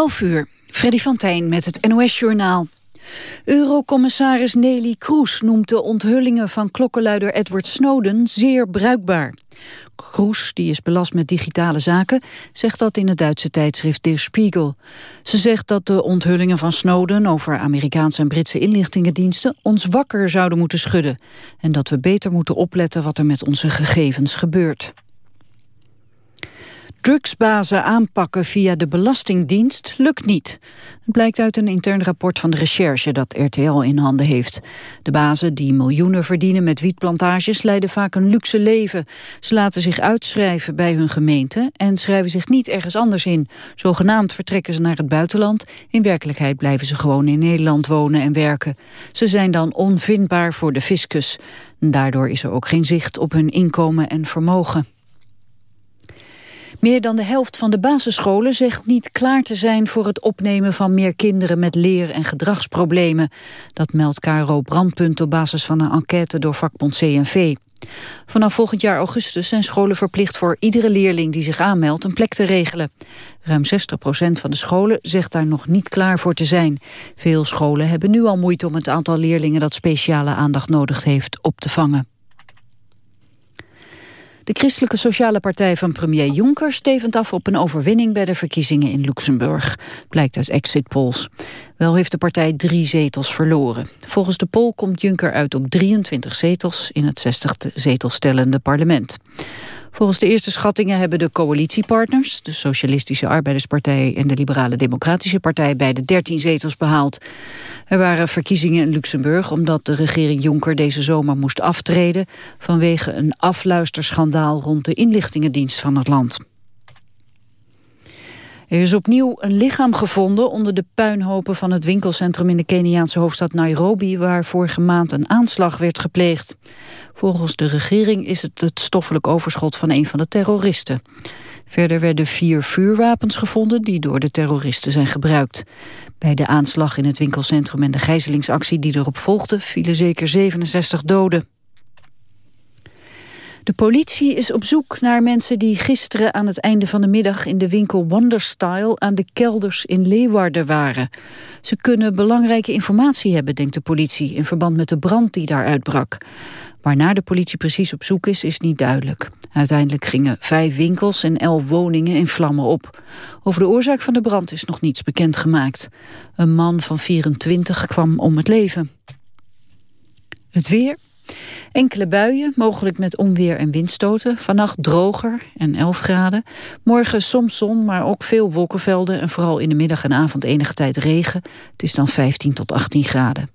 11 uur, Freddy van Tijn met het NOS-journaal. Eurocommissaris Nelly Kroes noemt de onthullingen van klokkenluider Edward Snowden zeer bruikbaar. Kroes, die is belast met digitale zaken, zegt dat in het Duitse tijdschrift Der Spiegel. Ze zegt dat de onthullingen van Snowden over Amerikaanse en Britse inlichtingendiensten ons wakker zouden moeten schudden. En dat we beter moeten opletten wat er met onze gegevens gebeurt. Drugsbazen aanpakken via de Belastingdienst lukt niet. Het blijkt uit een intern rapport van de recherche dat RTL in handen heeft. De bazen die miljoenen verdienen met wietplantages leiden vaak een luxe leven. Ze laten zich uitschrijven bij hun gemeente en schrijven zich niet ergens anders in. Zogenaamd vertrekken ze naar het buitenland. In werkelijkheid blijven ze gewoon in Nederland wonen en werken. Ze zijn dan onvindbaar voor de fiscus. Daardoor is er ook geen zicht op hun inkomen en vermogen. Meer dan de helft van de basisscholen zegt niet klaar te zijn voor het opnemen van meer kinderen met leer- en gedragsproblemen. Dat meldt Caro Brandpunt op basis van een enquête door vakbond CNV. Vanaf volgend jaar augustus zijn scholen verplicht voor iedere leerling die zich aanmeldt een plek te regelen. Ruim 60% van de scholen zegt daar nog niet klaar voor te zijn. Veel scholen hebben nu al moeite om het aantal leerlingen dat speciale aandacht nodig heeft op te vangen. De Christelijke Sociale Partij van premier Juncker stevend af op een overwinning bij de verkiezingen in Luxemburg, blijkt uit exit polls. Wel heeft de partij drie zetels verloren. Volgens de poll komt Juncker uit op 23 zetels in het 60 zetelstellende parlement. Volgens de eerste schattingen hebben de coalitiepartners... de Socialistische Arbeiderspartij en de Liberale Democratische Partij... beide 13 zetels behaald. Er waren verkiezingen in Luxemburg... omdat de regering Jonker deze zomer moest aftreden... vanwege een afluisterschandaal rond de inlichtingendienst van het land. Er is opnieuw een lichaam gevonden onder de puinhopen van het winkelcentrum in de Keniaanse hoofdstad Nairobi, waar vorige maand een aanslag werd gepleegd. Volgens de regering is het het stoffelijk overschot van een van de terroristen. Verder werden vier vuurwapens gevonden die door de terroristen zijn gebruikt. Bij de aanslag in het winkelcentrum en de gijzelingsactie die erop volgde vielen zeker 67 doden. De politie is op zoek naar mensen die gisteren aan het einde van de middag in de winkel Wonderstyle aan de kelders in Leeuwarden waren. Ze kunnen belangrijke informatie hebben, denkt de politie, in verband met de brand die daar uitbrak. Waarnaar de politie precies op zoek is, is niet duidelijk. Uiteindelijk gingen vijf winkels en elf woningen in vlammen op. Over de oorzaak van de brand is nog niets bekendgemaakt. Een man van 24 kwam om het leven. Het weer, Enkele buien, mogelijk met onweer en windstoten. Vannacht droger en 11 graden. Morgen soms zon, maar ook veel wolkenvelden... en vooral in de middag en avond enige tijd regen. Het is dan 15 tot 18 graden.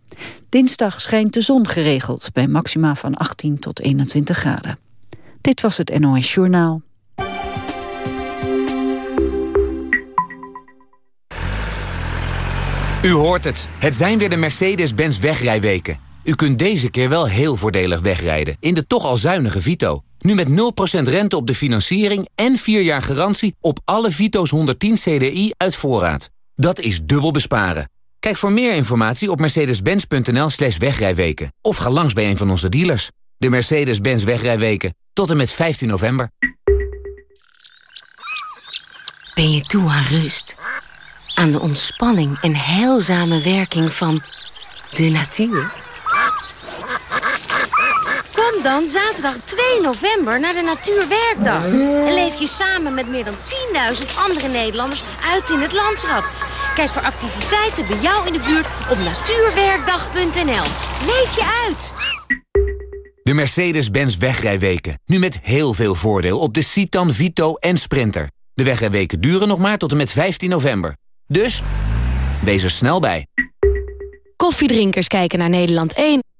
Dinsdag schijnt de zon geregeld... bij maxima van 18 tot 21 graden. Dit was het NOS Journaal. U hoort het. Het zijn weer de Mercedes-Benz wegrijweken. U kunt deze keer wel heel voordelig wegrijden in de toch al zuinige Vito. Nu met 0% rente op de financiering en 4 jaar garantie op alle Vito's 110 CDI uit voorraad. Dat is dubbel besparen. Kijk voor meer informatie op mercedes-benz.nl slash wegrijweken. Of ga langs bij een van onze dealers. De Mercedes-Benz wegrijweken. Tot en met 15 november. Ben je toe aan rust? Aan de ontspanning en heilzame werking van de natuur? Dan zaterdag 2 november naar de Natuurwerkdag. En leef je samen met meer dan 10.000 andere Nederlanders uit in het landschap. Kijk voor activiteiten bij jou in de buurt op natuurwerkdag.nl. Leef je uit! De Mercedes-Benz wegrijweken. Nu met heel veel voordeel op de Citan, Vito en Sprinter. De wegrijweken duren nog maar tot en met 15 november. Dus, wees er snel bij. Koffiedrinkers kijken naar Nederland 1.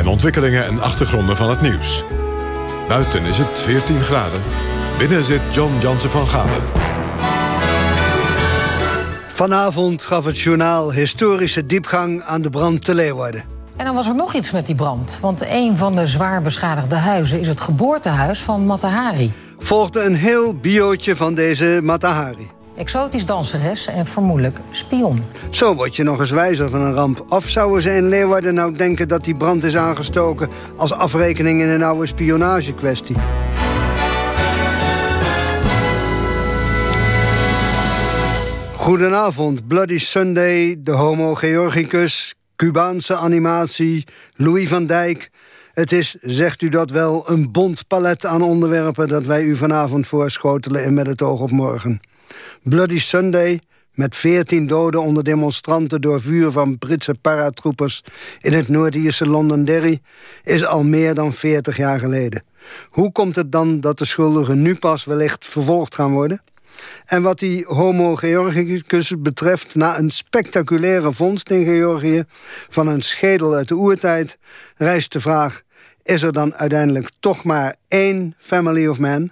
en ontwikkelingen en achtergronden van het nieuws. Buiten is het 14 graden, binnen zit John Jansen van Galen. Vanavond gaf het journaal historische diepgang aan de brand te Leeuwarden. En dan was er nog iets met die brand. Want een van de zwaar beschadigde huizen is het geboortehuis van Matahari. Volgde een heel biootje van deze Matahari. Exotisch danseres en vermoedelijk spion. Zo word je nog eens wijzer van een ramp. Of zouden ze in Leeuwarden nou denken dat die brand is aangestoken... als afrekening in een oude spionagekwestie? Goedenavond, Bloody Sunday, de Homo Georgicus... Cubaanse animatie, Louis van Dijk. Het is, zegt u dat wel, een bond palet aan onderwerpen... dat wij u vanavond voorschotelen in Met het oog op morgen. Bloody Sunday, met veertien doden onder demonstranten... door vuur van Britse paratroepers in het Noord-Ierse Londonderry... is al meer dan veertig jaar geleden. Hoe komt het dan dat de schuldigen nu pas wellicht vervolgd gaan worden? En wat die Homo Georgicus betreft... na een spectaculaire vondst in Georgië... van een schedel uit de oertijd... rijst de vraag... is er dan uiteindelijk toch maar één Family of Man?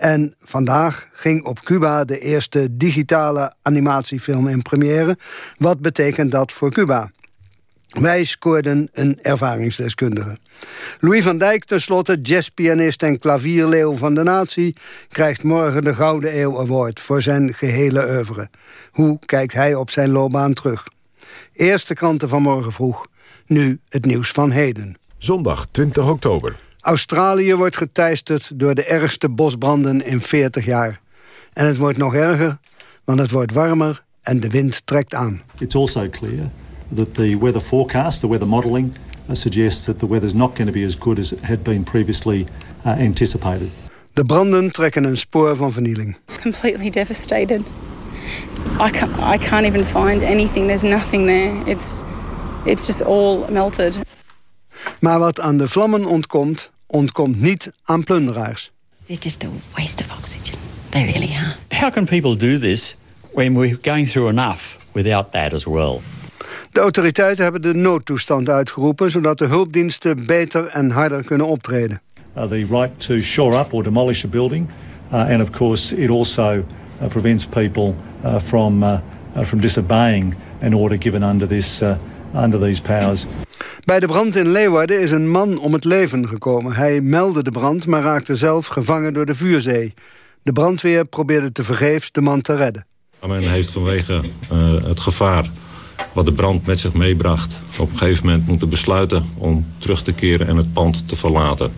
En vandaag ging op Cuba de eerste digitale animatiefilm in première. Wat betekent dat voor Cuba? Wij scoorden een ervaringsdeskundige. Louis van Dijk, tenslotte jazzpianist en klavierleeuw van de natie... krijgt morgen de Gouden Eeuw Award voor zijn gehele oeuvre. Hoe kijkt hij op zijn loopbaan terug? Eerste kranten van morgen vroeg, nu het nieuws van heden. Zondag 20 oktober. Australië wordt geteisterd door de ergste bosbranden in 40 jaar. En het wordt nog erger, want het wordt warmer en de wind trekt aan. It's also clear that the weather forecast, the weather modelling, uh, suggests that the weather is not going to be as good as it had been previously uh, anticipated. De branden trekken een spoor van vernieling. Completely devastated. I can't, I can't even find anything. There's nothing there. It's, it's just all melted. Maar wat aan de vlammen ontkomt, ontkomt niet aan plunderaars. They're just a waste of oxygen. They really are. How can people do this when we're going through enough without that as well? De autoriteiten hebben de noodtoestand uitgeroepen... zodat de hulpdiensten beter en harder kunnen optreden. Uh, the right to shore up or demolish a building. Uh, and of course it also uh, prevents people uh, from, uh, uh, from disobeying an order given under, this, under these powers. Bij de brand in Leeuwarden is een man om het leven gekomen. Hij meldde de brand, maar raakte zelf gevangen door de vuurzee. De brandweer probeerde tevergeefs de man te redden. Men heeft vanwege het gevaar wat de brand met zich meebracht... op een gegeven moment moeten besluiten om terug te keren en het pand te verlaten.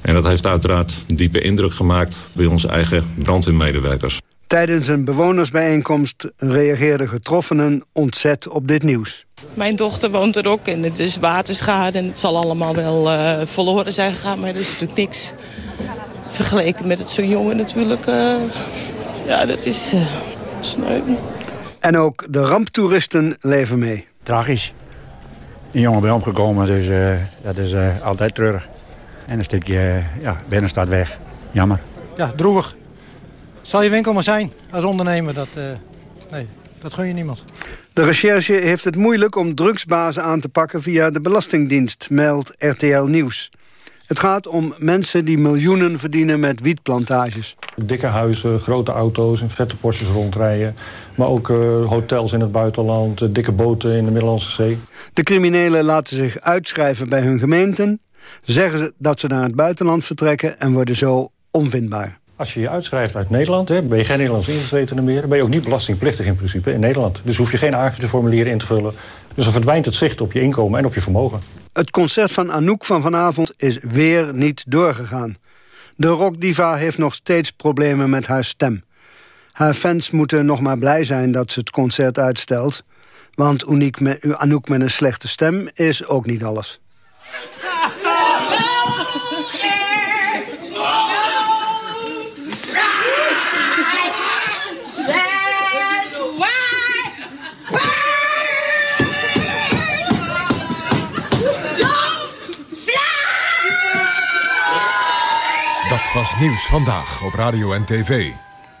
En dat heeft uiteraard een diepe indruk gemaakt bij onze eigen brandweermedewerkers. Tijdens een bewonersbijeenkomst reageerden getroffenen ontzet op dit nieuws. Mijn dochter woont er ook en het is waterschade en het zal allemaal wel uh, verloren zijn gegaan. Maar er is natuurlijk niks vergeleken met het zo'n jongen natuurlijk. Uh, ja, dat is uh, sneu. En ook de ramptoeristen leven mee. Tragisch. Een jongen bij omgekomen, dus uh, dat is uh, altijd treurig. En een stukje uh, ja, binnenstad weg. Jammer. Ja, droevig. Zal je winkel maar zijn als ondernemer. Dat, nee, dat gun je niemand. De recherche heeft het moeilijk om drugsbazen aan te pakken via de Belastingdienst, meldt RTL Nieuws. Het gaat om mensen die miljoenen verdienen met wietplantages. Dikke huizen, grote auto's en vette Porsches rondrijden. Maar ook uh, hotels in het buitenland, uh, dikke boten in de Middellandse Zee. De criminelen laten zich uitschrijven bij hun gemeenten... zeggen dat ze naar het buitenland vertrekken en worden zo onvindbaar. Als je je uitschrijft uit Nederland, hè, ben je geen Nederlands ingezetene meer... ben je ook niet belastingplichtig in principe in Nederland. Dus hoef je geen aangifteformulier in te vullen. Dus dan verdwijnt het zicht op je inkomen en op je vermogen. Het concert van Anouk van vanavond is weer niet doorgegaan. De rockdiva heeft nog steeds problemen met haar stem. Haar fans moeten nog maar blij zijn dat ze het concert uitstelt. Want Anouk met een slechte stem is ook niet alles. Was Nieuws Vandaag op Radio en TV.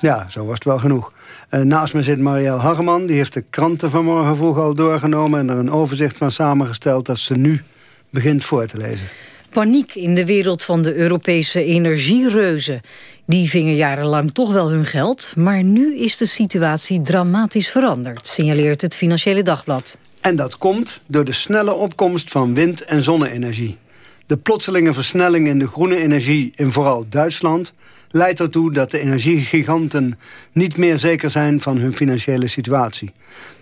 Ja, zo was het wel genoeg. Uh, naast me zit Marielle Hageman. Die heeft de kranten vanmorgen vroeg al doorgenomen... en er een overzicht van samengesteld dat ze nu begint voor te lezen. Paniek in de wereld van de Europese energiereuzen. Die vingen jarenlang toch wel hun geld... maar nu is de situatie dramatisch veranderd... signaleert het Financiële Dagblad. En dat komt door de snelle opkomst van wind- en zonne-energie. De plotselinge versnelling in de groene energie in vooral Duitsland leidt ertoe dat de energiegiganten niet meer zeker zijn van hun financiële situatie.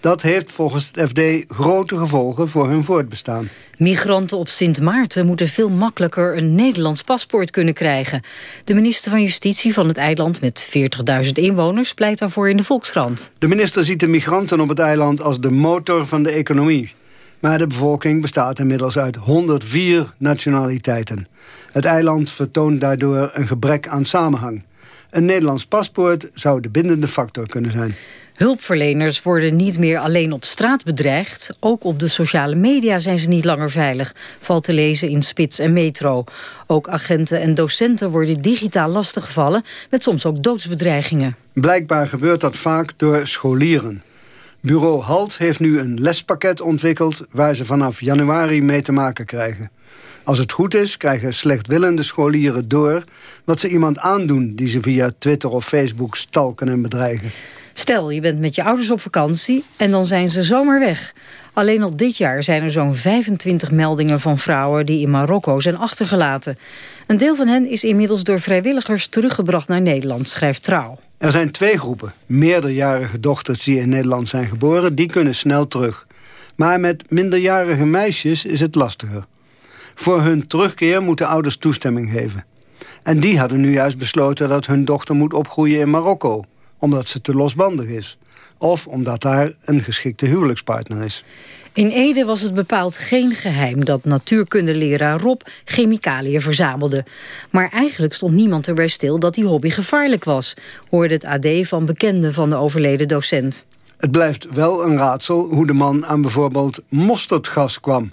Dat heeft volgens het FD grote gevolgen voor hun voortbestaan. Migranten op Sint Maarten moeten veel makkelijker een Nederlands paspoort kunnen krijgen. De minister van Justitie van het eiland met 40.000 inwoners pleit daarvoor in de Volkskrant. De minister ziet de migranten op het eiland als de motor van de economie. Maar de bevolking bestaat inmiddels uit 104 nationaliteiten. Het eiland vertoont daardoor een gebrek aan samenhang. Een Nederlands paspoort zou de bindende factor kunnen zijn. Hulpverleners worden niet meer alleen op straat bedreigd. Ook op de sociale media zijn ze niet langer veilig. Valt te lezen in Spits en Metro. Ook agenten en docenten worden digitaal lastiggevallen... met soms ook doodsbedreigingen. Blijkbaar gebeurt dat vaak door scholieren. Bureau Halt heeft nu een lespakket ontwikkeld... waar ze vanaf januari mee te maken krijgen. Als het goed is, krijgen slechtwillende scholieren door... wat ze iemand aandoen die ze via Twitter of Facebook stalken en bedreigen. Stel, je bent met je ouders op vakantie en dan zijn ze zomaar weg. Alleen al dit jaar zijn er zo'n 25 meldingen van vrouwen die in Marokko zijn achtergelaten. Een deel van hen is inmiddels door vrijwilligers teruggebracht naar Nederland, schrijft Trouw. Er zijn twee groepen. Meerderjarige dochters die in Nederland zijn geboren, die kunnen snel terug. Maar met minderjarige meisjes is het lastiger. Voor hun terugkeer moeten ouders toestemming geven. En die hadden nu juist besloten dat hun dochter moet opgroeien in Marokko. Omdat ze te losbandig is. Of omdat daar een geschikte huwelijkspartner is. In Ede was het bepaald geen geheim dat natuurkundeleraar Rob chemicaliën verzamelde. Maar eigenlijk stond niemand erbij stil dat die hobby gevaarlijk was, hoorde het AD van bekenden van de overleden docent. Het blijft wel een raadsel hoe de man aan bijvoorbeeld mosterdgas kwam.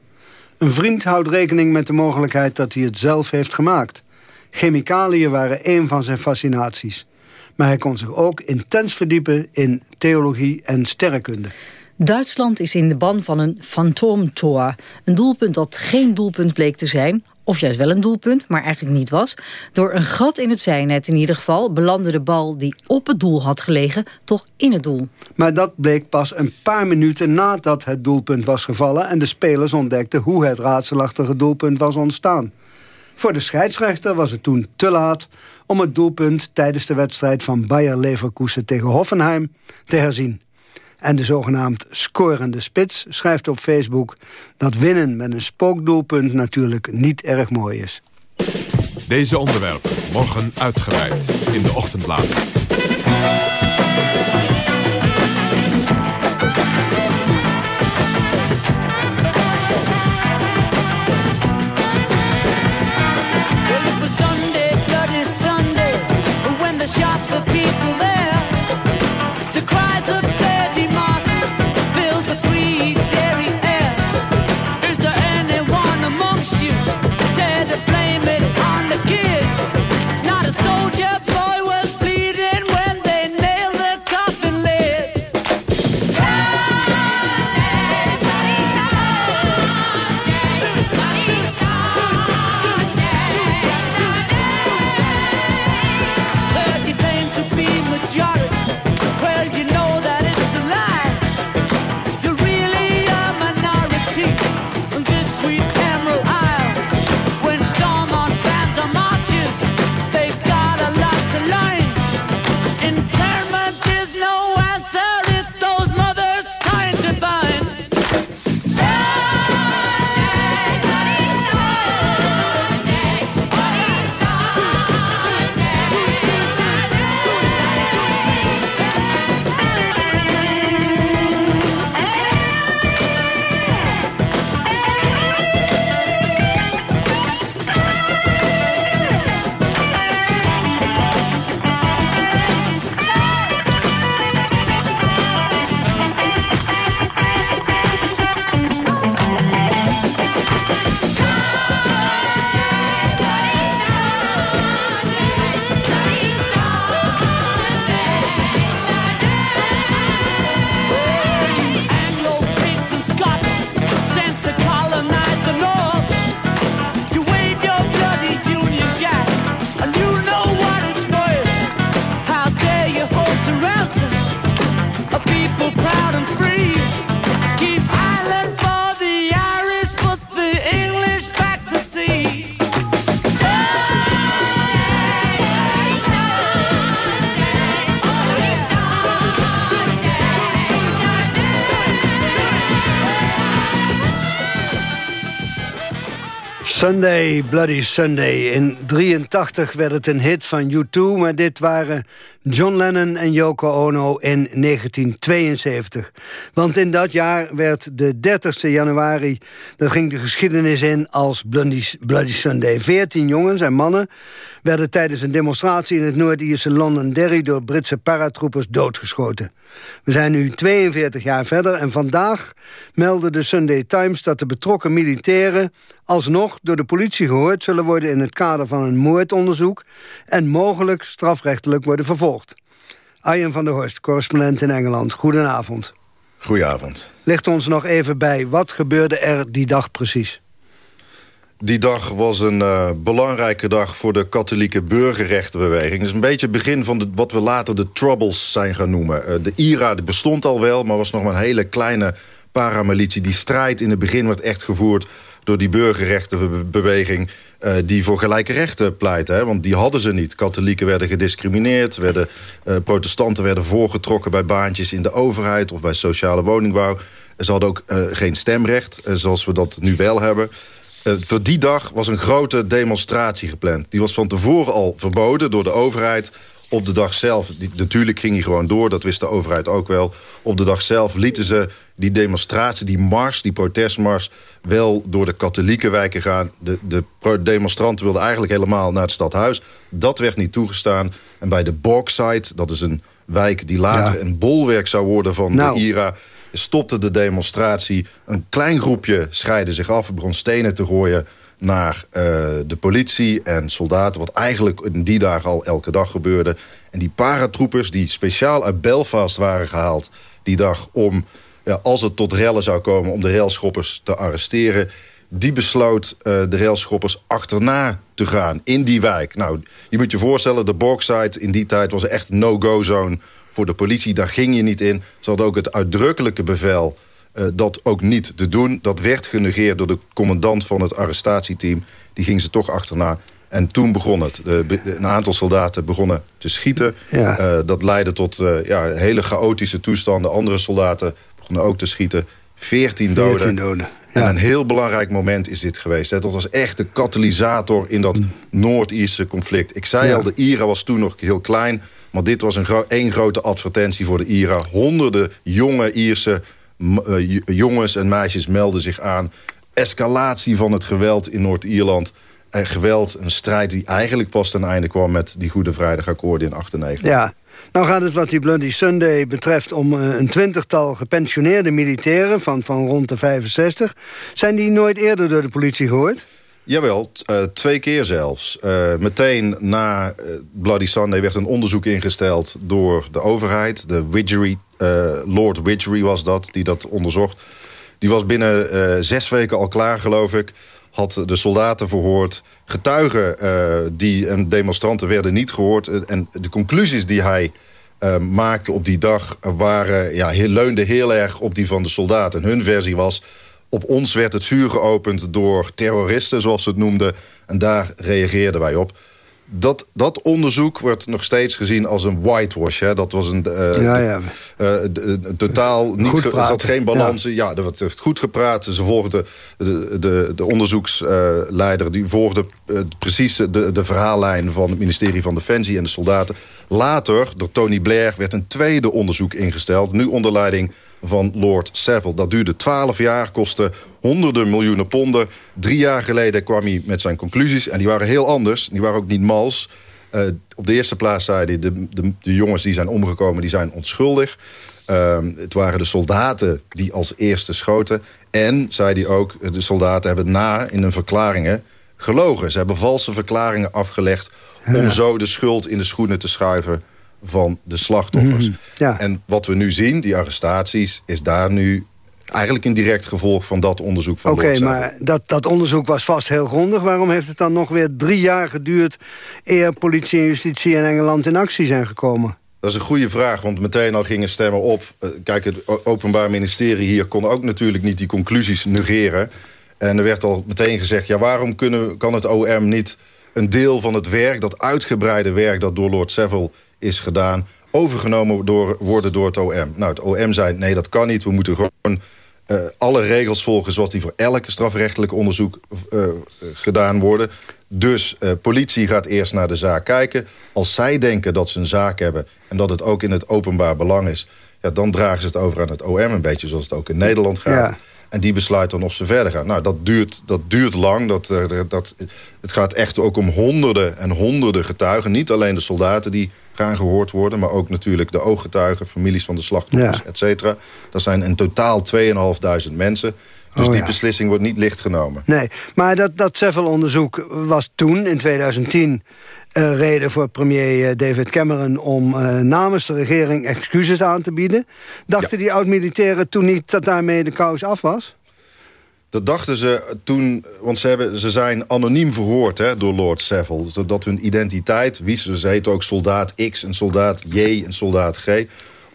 Een vriend houdt rekening met de mogelijkheid dat hij het zelf heeft gemaakt. Chemicaliën waren een van zijn fascinaties. Maar hij kon zich ook intens verdiepen in theologie en sterrenkunde. Duitsland is in de ban van een fantoomtor. Een doelpunt dat geen doelpunt bleek te zijn... of juist wel een doelpunt, maar eigenlijk niet was. Door een gat in het zijnet in ieder geval... belandde de bal die op het doel had gelegen toch in het doel. Maar dat bleek pas een paar minuten nadat het doelpunt was gevallen... en de spelers ontdekten hoe het raadselachtige doelpunt was ontstaan. Voor de scheidsrechter was het toen te laat om het doelpunt tijdens de wedstrijd van Bayer Leverkusen tegen Hoffenheim te herzien. En de zogenaamd scorende spits schrijft op Facebook... dat winnen met een spookdoelpunt natuurlijk niet erg mooi is. Deze onderwerpen morgen uitgebreid in de ochtendbladen. Sunday, Bloody Sunday. In 83 werd het een hit van U2, maar dit waren John Lennon en Yoko Ono in 1972. Want in dat jaar werd de 30 januari, dat ging de geschiedenis in als Bloody, Bloody Sunday. 14 jongens en mannen werden tijdens een demonstratie in het Noord-Ierse Londonderry door Britse paratroopers doodgeschoten. We zijn nu 42 jaar verder en vandaag meldde de Sunday Times... dat de betrokken militairen alsnog door de politie gehoord zullen worden... in het kader van een moordonderzoek... en mogelijk strafrechtelijk worden vervolgd. Arjen van der Horst, correspondent in Engeland. Goedenavond. Goedenavond. Ligt ons nog even bij, wat gebeurde er die dag precies? Die dag was een uh, belangrijke dag voor de katholieke burgerrechtenbeweging. Het is een beetje het begin van de, wat we later de Troubles zijn gaan noemen. Uh, de IRA die bestond al wel, maar was nog maar een hele kleine paramilitie. Die strijd in het begin werd echt gevoerd door die burgerrechtenbeweging... Uh, die voor gelijke rechten pleitte. Hè? Want die hadden ze niet. Katholieken werden gediscrimineerd. Werden, protestanten werden voorgetrokken bij baantjes in de overheid... of bij sociale woningbouw. Ze hadden ook geen stemrecht, zoals we dat nu wel hebben... Voor die dag was een grote demonstratie gepland. Die was van tevoren al verboden door de overheid. Op de dag zelf, die, natuurlijk ging hij gewoon door, dat wist de overheid ook wel. Op de dag zelf lieten ze die demonstratie, die mars, die protestmars... wel door de katholieke wijken gaan. De, de demonstranten wilden eigenlijk helemaal naar het stadhuis. Dat werd niet toegestaan. En bij de Bogside, dat is een wijk die later ja. een bolwerk zou worden van nou. de IRA stopte de demonstratie. Een klein groepje scheidde zich af, begon stenen te gooien naar uh, de politie en soldaten... wat eigenlijk in die dagen al elke dag gebeurde. En die paratroepers die speciaal uit Belfast waren gehaald... die dag om, als het tot rellen zou komen... om de railschoppers te arresteren... die besloot uh, de railschoppers achterna te gaan in die wijk. Nou, je moet je voorstellen, de Borgside in die tijd was echt no-go-zone voor de politie. Daar ging je niet in. Ze hadden ook het uitdrukkelijke bevel uh, dat ook niet te doen. Dat werd genegeerd door de commandant van het arrestatieteam. Die ging ze toch achterna. En toen begon het. De, een aantal soldaten begonnen te schieten. Ja. Uh, dat leidde tot uh, ja, hele chaotische toestanden. Andere soldaten ook te schieten. 14 doden. 14 doden. Ja. En een heel belangrijk moment is dit geweest. Hè. Dat was echt de katalysator in dat mm. Noord-Ierse conflict. Ik zei ja. al, de IRA was toen nog heel klein... Maar dit was een gro één grote advertentie voor de IRA. Honderden jonge Ierse uh, jongens en meisjes melden zich aan. Escalatie van het geweld in Noord-Ierland. En geweld, een strijd die eigenlijk pas ten einde kwam... met die Goede Vrijdagakkoorden in 98. Ja, nou gaat het wat die Bloody Sunday betreft om uh, een twintigtal gepensioneerde militairen van, van rond de 65. Zijn die nooit eerder door de politie gehoord? Jawel, uh, twee keer zelfs. Uh, meteen na Bloody Sunday werd een onderzoek ingesteld door de overheid. De Widgery, Lord Widgery was dat, die dat onderzocht. Die was binnen zes weken al klaar, geloof ik. Had de soldaten verhoord. Getuigen die, en demonstranten werden niet gehoord. en de conclusies die hij maakte op die dag... waren, ja, leunden heel erg op die van de soldaten. Hun versie was op ons werd het vuur geopend door terroristen, zoals ze het noemden. En daar reageerden wij op. Dat, dat onderzoek wordt nog steeds gezien als een whitewash. Hè. Dat was een uh, ja, ja. Uh, totaal niet. Er zat geen balans. Ja, er werd goed gepraat. Ze volgden de, de, de onderzoeksleider. die volgde uh, precies de, de verhaallijn van het ministerie van Defensie en de soldaten. Later, door Tony Blair, werd een tweede onderzoek ingesteld. Nu onder leiding van Lord Savile. Dat duurde 12 jaar, kostte honderden miljoenen ponden. Drie jaar geleden kwam hij met zijn conclusies. En die waren heel anders. Die waren ook niet mals. Uh, op de eerste plaats zei hij... De, de, de, jongens die zijn omgekomen, die zijn onschuldig. Uh, het waren de soldaten die als eerste schoten. En, zei hij ook, de soldaten hebben na in hun verklaringen gelogen. Ze hebben valse verklaringen afgelegd... om zo de schuld in de schoenen te schuiven van de slachtoffers. Mm, ja. En wat we nu zien, die arrestaties, is daar nu eigenlijk een direct gevolg van dat onderzoek van Oké, okay, maar dat, dat onderzoek was vast heel grondig. Waarom heeft het dan nog weer drie jaar geduurd... eer politie en justitie in Engeland in actie zijn gekomen? Dat is een goede vraag, want meteen al gingen stemmen op. Eh, kijk, het Openbaar Ministerie hier kon ook natuurlijk niet die conclusies negeren. En er werd al meteen gezegd... ja, waarom kunnen, kan het OM niet een deel van het werk... dat uitgebreide werk dat door Lord Seville is gedaan... overgenomen door, worden door het OM. Nou, het OM zei, nee, dat kan niet. We moeten gewoon eh, alle regels volgen zoals die voor elk strafrechtelijk onderzoek uh, gedaan worden. Dus uh, politie gaat eerst naar de zaak kijken. Als zij denken dat ze een zaak hebben en dat het ook in het openbaar belang is... Ja, dan dragen ze het over aan het OM, een beetje zoals het ook in Nederland gaat. Ja. En die besluit dan of ze verder gaan. Nou, dat duurt, dat duurt lang. Dat, dat, het gaat echt ook om honderden en honderden getuigen. Niet alleen de soldaten die gaan gehoord worden... maar ook natuurlijk de ooggetuigen, families van de slachtoffers, ja. et cetera. Dat zijn in totaal 2.500 mensen. Dus Oh, die ja. beslissing wordt niet licht genomen. Nee, maar dat, dat Seville-onderzoek was toen, in 2010... een reden voor premier eh, David Cameron om eh, namens de regering excuses aan te bieden. Dachten die oud-militairen toen niet dat daarmee de kous af was? Dat dachten ze toen, want ze, hebben, ze zijn anoniem verhoord hè, door Lord Savile. Zodat hun identiteit, wie ze, ze heten ook soldaat X en soldaat J en soldaat G.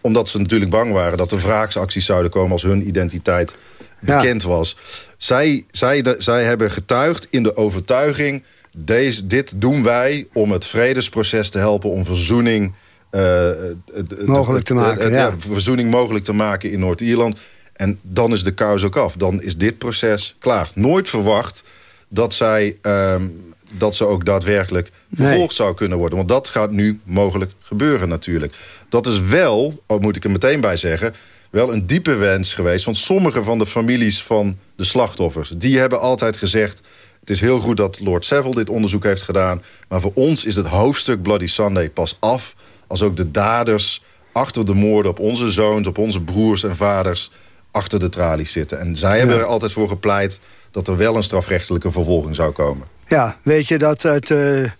Omdat ze natuurlijk bang waren dat er wraaksacties zouden komen als hun identiteit bekend was. Zij, zij, de- zij hebben getuigd in de overtuiging... Deze, dit doen wij om het vredesproces te helpen, om verzoening... eh, de- de- Mogelijk te maken, ja. verzoening mogelijk te maken in Noord-Ierland. En dan is de kous ook af. Dan is dit proces klaar. Nooit verwacht dat, zij, ehm, dat ze ook daadwerkelijk Nee. vervolgd zou kunnen worden. Want dat gaat nu mogelijk gebeuren natuurlijk. Dat is wel, oh, moet ik er meteen bij zeggen... wel een diepe wens geweest van sommige van de families van de slachtoffers. Die hebben altijd gezegd... het is heel goed dat Lord Savile dit onderzoek heeft gedaan... maar voor ons is het hoofdstuk Bloody Sunday pas af... als ook de daders achter de moorden op onze zoons... op onze broers en vaders achter de tralies zitten. En zij hebben er altijd voor gepleit... dat er wel een strafrechtelijke vervolging zou komen. Ja, weet je dat uit eh,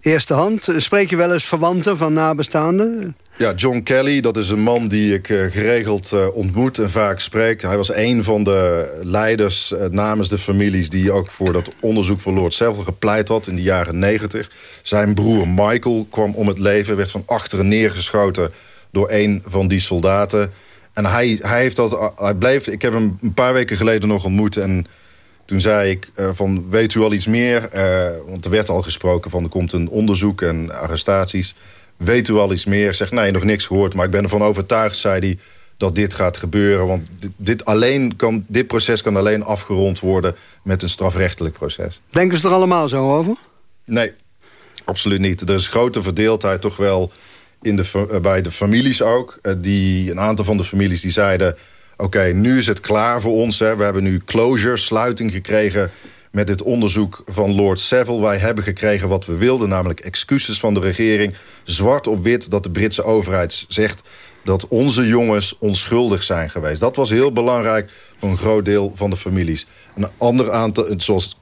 eerste hand? Spreek je wel eens verwanten van nabestaanden? Ja, John Kelly, dat is een man die ik eh, geregeld eh, ontmoet en vaak spreek. Hij was een van de leiders namens de families... die ook voor dat onderzoek van Lord Seville gepleit had in de jaren negentig. Zijn broer Michael kwam om het leven, werd van achteren neergeschoten... door een van die soldaten. En hij, hij heeft dat... Hij bleef, ik heb hem een paar weken geleden nog ontmoet... en toen zei ik eh, van, weet u al iets meer? Eh, want er werd al gesproken van, er komt een onderzoek en arrestaties. Weet u al iets meer? Zeg, nee, nog niks gehoord. Maar ik ben ervan overtuigd, zei hij, dat dit gaat gebeuren. Want dit, dit, alleen kan, dit proces kan alleen afgerond worden met een strafrechtelijk proces. Denken ze er allemaal zo over? Nee, absoluut niet. Er is grote verdeeldheid toch wel in de, eh, bij de families ook. Eh, Die, een aantal van de families die zeiden... oké, nu is het klaar voor ons. Hè. We hebben nu closure, sluiting gekregen... met dit onderzoek van Lord Savile. Wij hebben gekregen wat we wilden, namelijk excuses van de regering. Zwart op wit dat de Britse overheid zegt... dat onze jongens onschuldig zijn geweest. Dat was heel belangrijk voor een groot deel van de families. Een ander aantal, zoals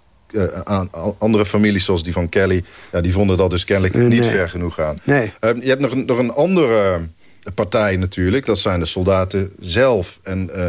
aan, aan andere families zoals die van Kelly... Ja, die vonden dat dus kennelijk Eh, niet ver genoeg gaan. Nee. Eh, je hebt nog een, nog een andere partij natuurlijk. Dat zijn de soldaten zelf en, eh,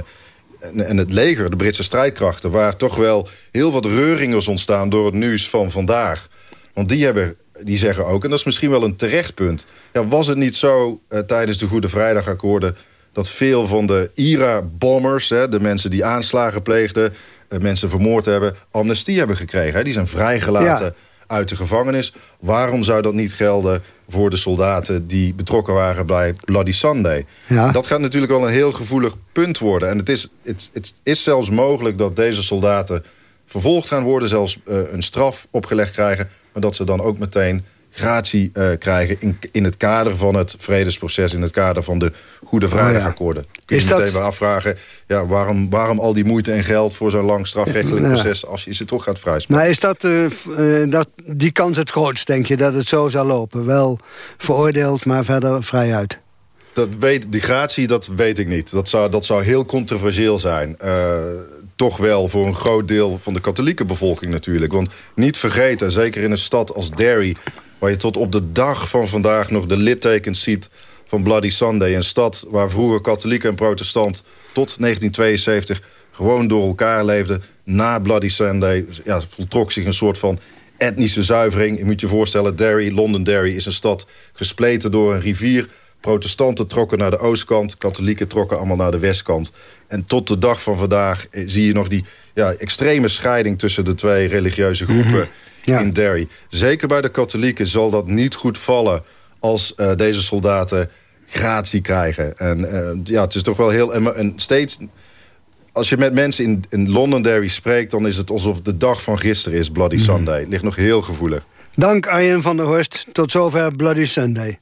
en, en het leger, de Britse strijdkrachten... waar toch wel heel wat reuringers ontstaan door het nieuws van vandaag. Want die, hebben, die zeggen ook, en dat is misschien wel een terecht punt... Ja, was het niet zo eh, tijdens de Goede Vrijdagakkoorden... dat veel van de IRA-bombers, de mensen die aanslagen pleegden... eh, mensen vermoord hebben, amnestie hebben gekregen. Hè? Die zijn vrijgelaten Ja. uit de gevangenis. Waarom zou dat niet gelden voor de soldaten... die betrokken waren bij Bloody Sunday? Ja. Dat gaat natuurlijk wel een heel gevoelig punt worden. En het is, het, het is zelfs mogelijk dat deze soldaten vervolgd gaan worden... zelfs eh, een straf opgelegd krijgen... maar dat ze dan ook meteen gratie eh, krijgen... In, in het kader van het vredesproces... in het kader van de Goede Vrijdagakkoorden. Kun je je meteen dat- weer afvragen... Ja, waarom, waarom al die moeite en geld voor zo'n lang strafrechtelijk Ja. proces... als je ze toch gaat vrijspreken? Maar is dat, eh, eh, dat die kans het grootst, denk je, dat het zo zal lopen? Wel veroordeeld, maar verder vrij uit. Dat weet, die gratie, dat weet ik niet. Dat zou, dat zou heel controversieel zijn. Toch wel voor een groot deel van de katholieke bevolking natuurlijk. Want niet vergeten, zeker in een stad als Derry... waar je tot op de dag van vandaag nog de littekens ziet van Bloody Sunday. Een stad waar vroeger katholiek en protestant tot 1972 gewoon door elkaar leefden. Na Bloody Sunday ja, voltrok zich een soort van etnische zuivering. Je moet je voorstellen, Derry, Londonderry is een stad gespleten door een rivier. Protestanten trokken naar de oostkant, katholieken trokken allemaal naar de westkant. En tot de dag van vandaag eh, zie je nog die ja, extreme scheiding tussen de twee religieuze groepen in Derry. Zeker bij de katholieken zal dat niet goed vallen als eh, deze soldaten gratie krijgen. En eh, ja, het is toch wel heel... En, en steeds als je met mensen in, in Londonderry spreekt... dan is het alsof de dag van gisteren is, Bloody Mhm. Sunday. Ligt nog heel gevoelig. Dank Arjen van der Horst. Tot zover Bloody Sunday.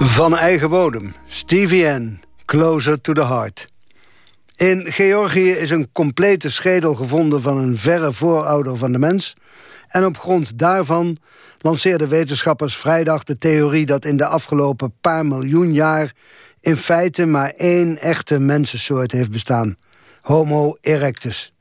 Van eigen bodem, Stevie N, Closer to the Heart. In Georgië is een complete schedel gevonden van een verre voorouder van de mens. En op grond daarvan lanceerden wetenschappers vrijdag de theorie... dat in de afgelopen paar miljoen jaar in feite maar één echte mensensoort heeft bestaan. Homo erectus.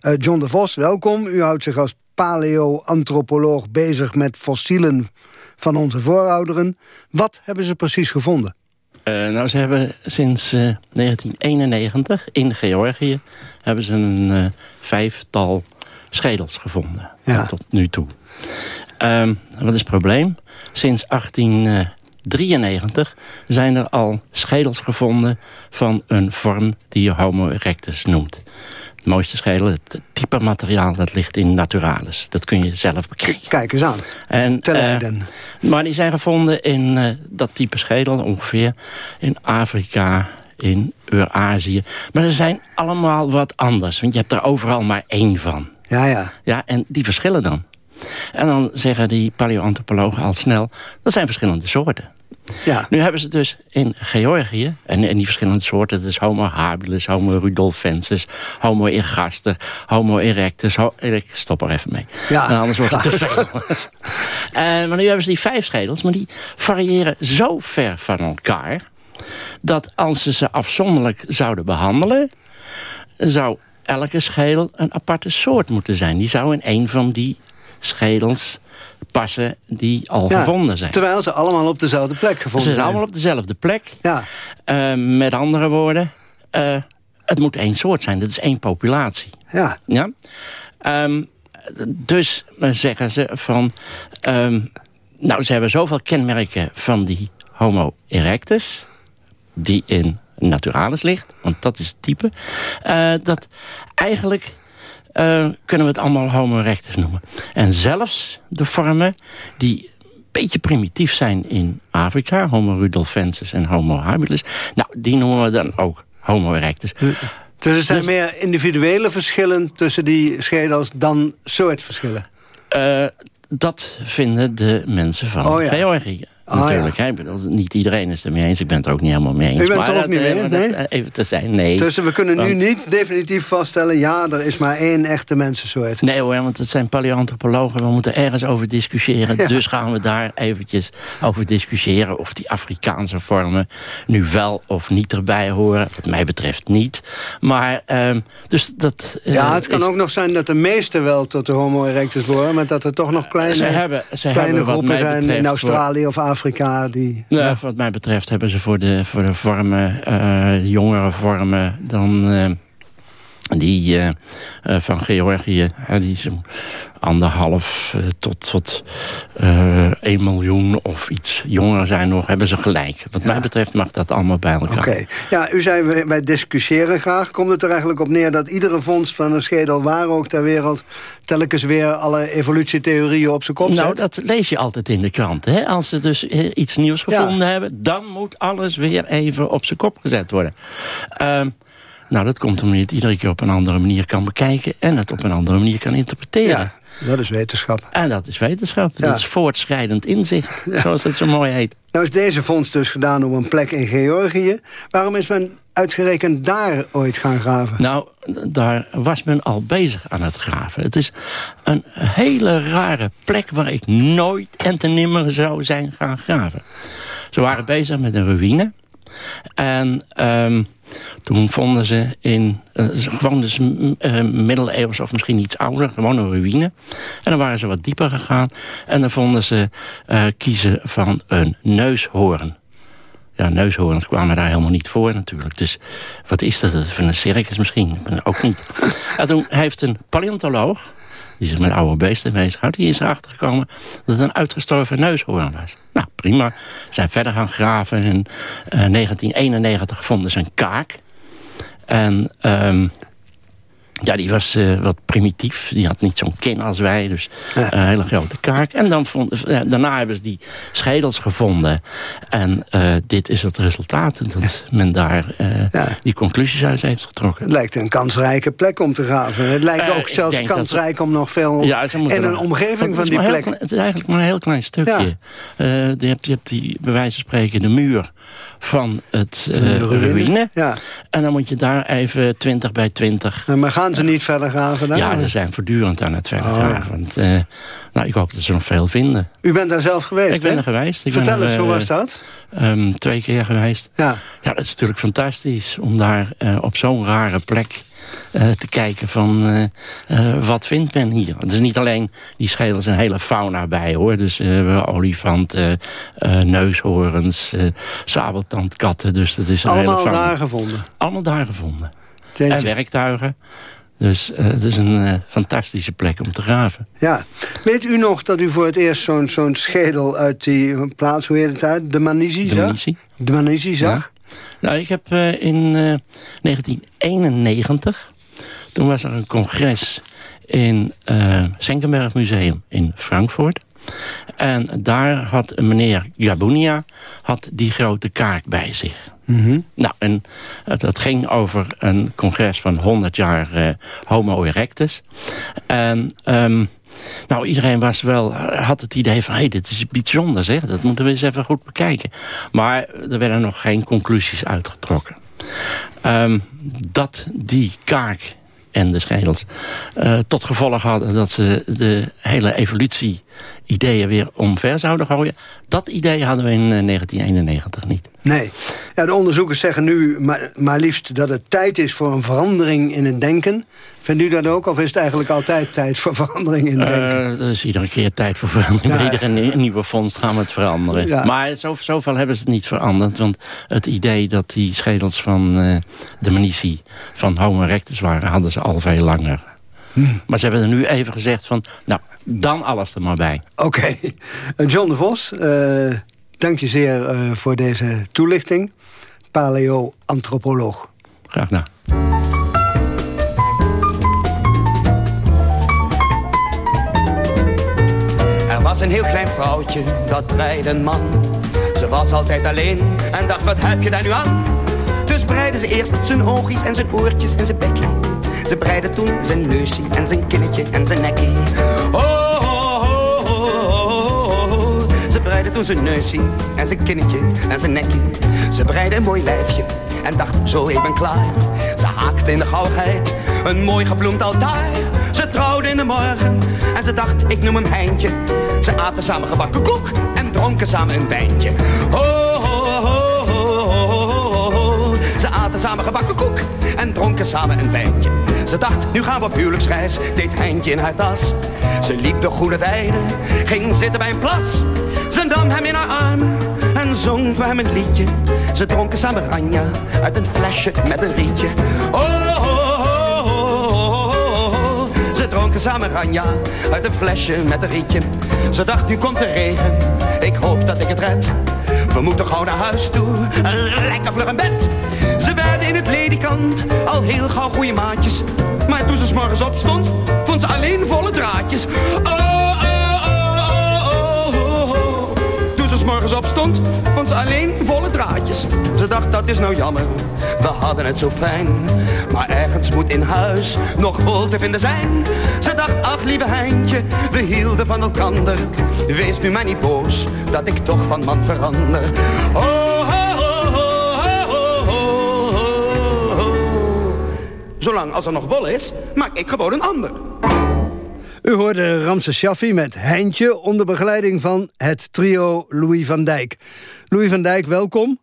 Eh, John de Vos, welkom. U houdt zich als paleo-antropoloog bezig met fossielen van onze voorouderen. Wat hebben ze precies gevonden? Eh, nou, ze hebben sinds eh, 1991 in Georgië... hebben ze een eh, vijftal schedels gevonden. Tot nu toe. Ehm, wat is het probleem? Sinds 1893 zijn er al schedels gevonden... van een vorm die je Homo erectus noemt. Het mooiste schedel, het type materiaal, dat ligt in Naturalis. Dat kun je zelf bekijken. Kijk eens aan. En, Leiden. maar die zijn gevonden in eh, dat type schedel ongeveer in Afrika, in Eurazië. Maar ze zijn allemaal wat anders, want je hebt er overal maar één van. Ja, ja. Ja, en die verschillen dan. En dan zeggen die paleoantropologen al snel, dat zijn verschillende soorten. Ja. Nu hebben ze dus in Georgië, en, en die verschillende soorten... dus homo habilis, homo rudolfensis, homo ergaster, homo erectus... Ho ik stop er even mee, Ja, Nou, anders wordt het te veel. Eh, maar nu hebben ze die vijf schedels, maar die variëren zo ver van elkaar... dat als ze ze afzonderlijk zouden behandelen... zou elke schedel een aparte soort moeten zijn. Die zou in een van die schedels passen die al Ja, gevonden zijn. Terwijl ze allemaal op dezelfde plek gevonden Ze zijn zijn. allemaal op dezelfde plek. Ja. Eh, met andere woorden, eh, het moet één soort zijn. Dat is één populatie. Ja. ja? Ehm, dus eh, zeggen ze van... ehm, nou, ze hebben zoveel kenmerken van die homo erectus... die in naturalis ligt, want dat is het type... dat eigenlijk kunnen we het allemaal homo erectus noemen. En zelfs de vormen die een beetje primitief zijn in Afrika... homo rudolfensis en homo habilis... nou, die noemen we dan ook homo erectus. Dus er zijn meer individuele verschillen tussen die schedels dan soortverschillen. Eh, dat vinden de mensen van Oh ja. Georgië. Ah, Natuurlijk. bedoel, niet iedereen is het er mee eens. Ik ben het er ook niet helemaal mee eens. U bent het er ook niet eh, mee eens, maar dat, nee? eh, Even te zijn, nee. Dus we kunnen nu niet definitief vaststellen... ja, er is maar één echte mensensoort. Nee hoor, want het zijn paleoantropologen. We moeten ergens over discussiëren. Ja. Dus gaan we daar eventjes over discussiëren... of die Afrikaanse vormen nu wel of niet erbij horen. Wat mij betreft niet. Maar, ehm, dus dat... eh, Ja, het kan is- ook nog zijn dat de meeste wel tot de homo erectus behoren... maar dat er toch nog kleine, Ze hebben- ze kleine hebben groepen zijn betreft in Australië of Afrika... die Nou, wat mij betreft hebben ze voor de, voor de vormen, eh, jongere vormen dan eh, die eh, van Georgië. die zo'n anderhalf eh, tot, tot eh 1 miljoen of iets jonger zijn nog, hebben ze gelijk. Wat mij betreft mag dat allemaal bij elkaar. Oké. Ja, u zei, wij- wij discussiëren graag. Komt het er eigenlijk op neer dat iedere vondst van een schedel... waar ook ter wereld telkens weer alle evolutietheorieën op zijn kop Nou, zet? dat lees je altijd in de krant. Hè? Als ze dus eh, iets nieuws gevonden hebben... dan moet alles weer even op zijn kop gezet worden. Ehm, nou, dat komt omdat je het iedere keer op een andere manier kan bekijken... en het op een andere manier kan interpreteren. Ja, dat is wetenschap. En dat is wetenschap. Ja. Dat is voortschrijdend inzicht, zoals dat zo mooi heet. Nou is deze vondst dus gedaan op een plek in Georgië. Waarom is men uitgerekend daar ooit gaan graven? Nou, daar was men al bezig aan het graven. Het is een hele rare plek waar ik nooit en te nimmer zou zijn gaan graven. Ze waren bezig met een ruïne. En ehm, toen vonden ze in, eh, gewoon dus eh, middeleeuws of misschien iets ouder, gewoon een ruïne. En dan waren ze wat dieper gegaan. En dan vonden ze eh, kiezen van een neushoorn. Ja, neushoorns kwamen daar helemaal niet voor natuurlijk. Dus wat is dat? Van een circus misschien? Ook niet. En toen heeft een paleontoloog, die zich met oude beesten bezighoudt... die is erachter gekomen dat het een uitgestorven neushoorn was. Nou, prima. Zijn verder gaan graven. In eh, 1991 vonden ze een kaak. En... ehm, ja, die was eh, wat primitief. Die had niet zo'n kin als wij, dus eh, een hele grote kaak. En dan vond, eh, daarna hebben ze die schedels gevonden. En dit is het resultaat. Dat men daar die conclusies uit heeft getrokken. Het lijkt een kansrijke plek om te graven. Het lijkt ook zelfs dat kansrijk om nog veel Ja, ze in een omgeving van die plek... klein- het is eigenlijk maar een heel klein stukje. Je, hebt, je hebt die, bij wijze van spreken, de muur van het De ruïne. ruïne. Ja. En dan moet je daar even 20 bij 20 Maar gaan ze niet verder graven daar? Ja, ze zijn voortdurend aan het verder Oh, gaan. ja. Want, eh, nou, ik hoop dat ze nog veel vinden. U bent daar zelf geweest, Ik ben er geweest. Ik Vertel ben er, eens, hoe eh, was dat? ehm, twee keer geweest. Ja. Ja, dat is natuurlijk fantastisch om daar eh, op zo'n rare plek te kijken van wat vindt men hier. Het is niet alleen die schedels een hele fauna bij hoor. Dus olifanten, neushoorns, sabeltandkatten. Dus dat is een Allemaal hele fauna. daar gevonden? Allemaal daar gevonden. Jeetje. En werktuigen. Dus eh, het is een eh, fantastische plek om te graven. Ja. Weet u nog dat u voor het eerst zo'n zo'n schedel uit die plaats, hoe heet het uit? De Manizi De zag? De Manizi zag? Nou, ik heb eh, in eh, 1991... toen was er een congres in uh, Senckenberg Museum in Frankfurt. En daar had een meneer Gabunia had die grote kaart bij zich. Mhm. Nou, en uh, dat ging over een congres van 100 jaar uh, Homo erectus. En um, Nou, iedereen was wel, had het idee van... hey, dit is iets bijzonders, hè? dat moeten we eens even goed bekijken. Maar er werden nog geen conclusies uitgetrokken. Ehm, dat die kaak en de schedels tot gevolg hadden... dat ze de hele evolutie-ideeën weer omver zouden gooien. Dat idee hadden we in uh, 1991 niet. Nee. Ja, de onderzoekers zeggen nu maar, maar liefst dat het tijd is voor een verandering in het denken. Vindt u dat ook? Of is het eigenlijk altijd tijd voor verandering in het denken? Uh, er is iedere keer tijd voor verandering. Ja. Bij iedere nieuwe vondst gaan we het veranderen. Ja. Maar zo, zoveel hebben ze het niet veranderd. Want het idee dat die schedels van uh, de munitie van Homo erectus waren... hadden ze al veel langer. Maar ze hebben er nu even gezegd van... nou, dan alles er maar bij. Oké. Okay. John de Vos, uh, dank je zeer uh, voor deze toelichting. Paleo-antropoloog. Graag gedaan. Er was een heel klein vrouwtje, dat breide een man. Ze was altijd alleen en dacht, wat heb je daar nu aan? Dus breidde ze eerst zijn oogjes en zijn oortjes en zijn bekje. Ze breidde toen zijn neusje en zijn kinnetje en zijn nekje. Oh, oh, oh, oh, oh. Ze breidde toen zijn neusje en zijn kinnetje en zijn nekje. Ze breidde een mooi lijfje en dacht, zo ik ben klaar. Ze haakte in de gauwheid een mooi gebloemd altaar. Ze trouwde in de morgen en ze dacht, ik noem hem Heintje. Ze aten samen gebakken koek en dronken samen een wijntje. Ho, aten samen gebakken koek en dronken samen een wijntje. Ze dacht, nu gaan we op huwelijksreis, deed Heintje in haar tas. Ze liep door goede weiden, ging zitten bij een plas. Ze nam hem in haar armen en zong voor hem een liedje. Ze dronken samen ranja uit een flesje met een rietje. Oh, oh, oh, oh, oh. Ze dronken samen ranja uit een flesje met een rietje. Ze dacht, nu komt de regen, ik hoop dat ik het red. We moeten gauw naar huis toe, lekker vlug in bed. In het ledikant al heel gauw goede maatjes. Maar toen ze 's morgens opstond, vond ze alleen volle draadjes. Oh, oh, oh, oh, oh, oh. Toen ze 's morgens opstond, vond ze alleen volle draadjes. Ze dacht, dat is nou jammer, we hadden het zo fijn. Maar ergens moet in huis nog vol te vinden zijn. Ze dacht, ach lieve Heintje, we hielden van elkander. Wees nu maar niet boos, dat ik toch van man verander. Zolang als er nog wol is, maak ik gewoon een ander. U hoorde Ramses Shaffi met Heintje onder begeleiding van het trio Louis van Dijk. Louis van Dijk, welkom.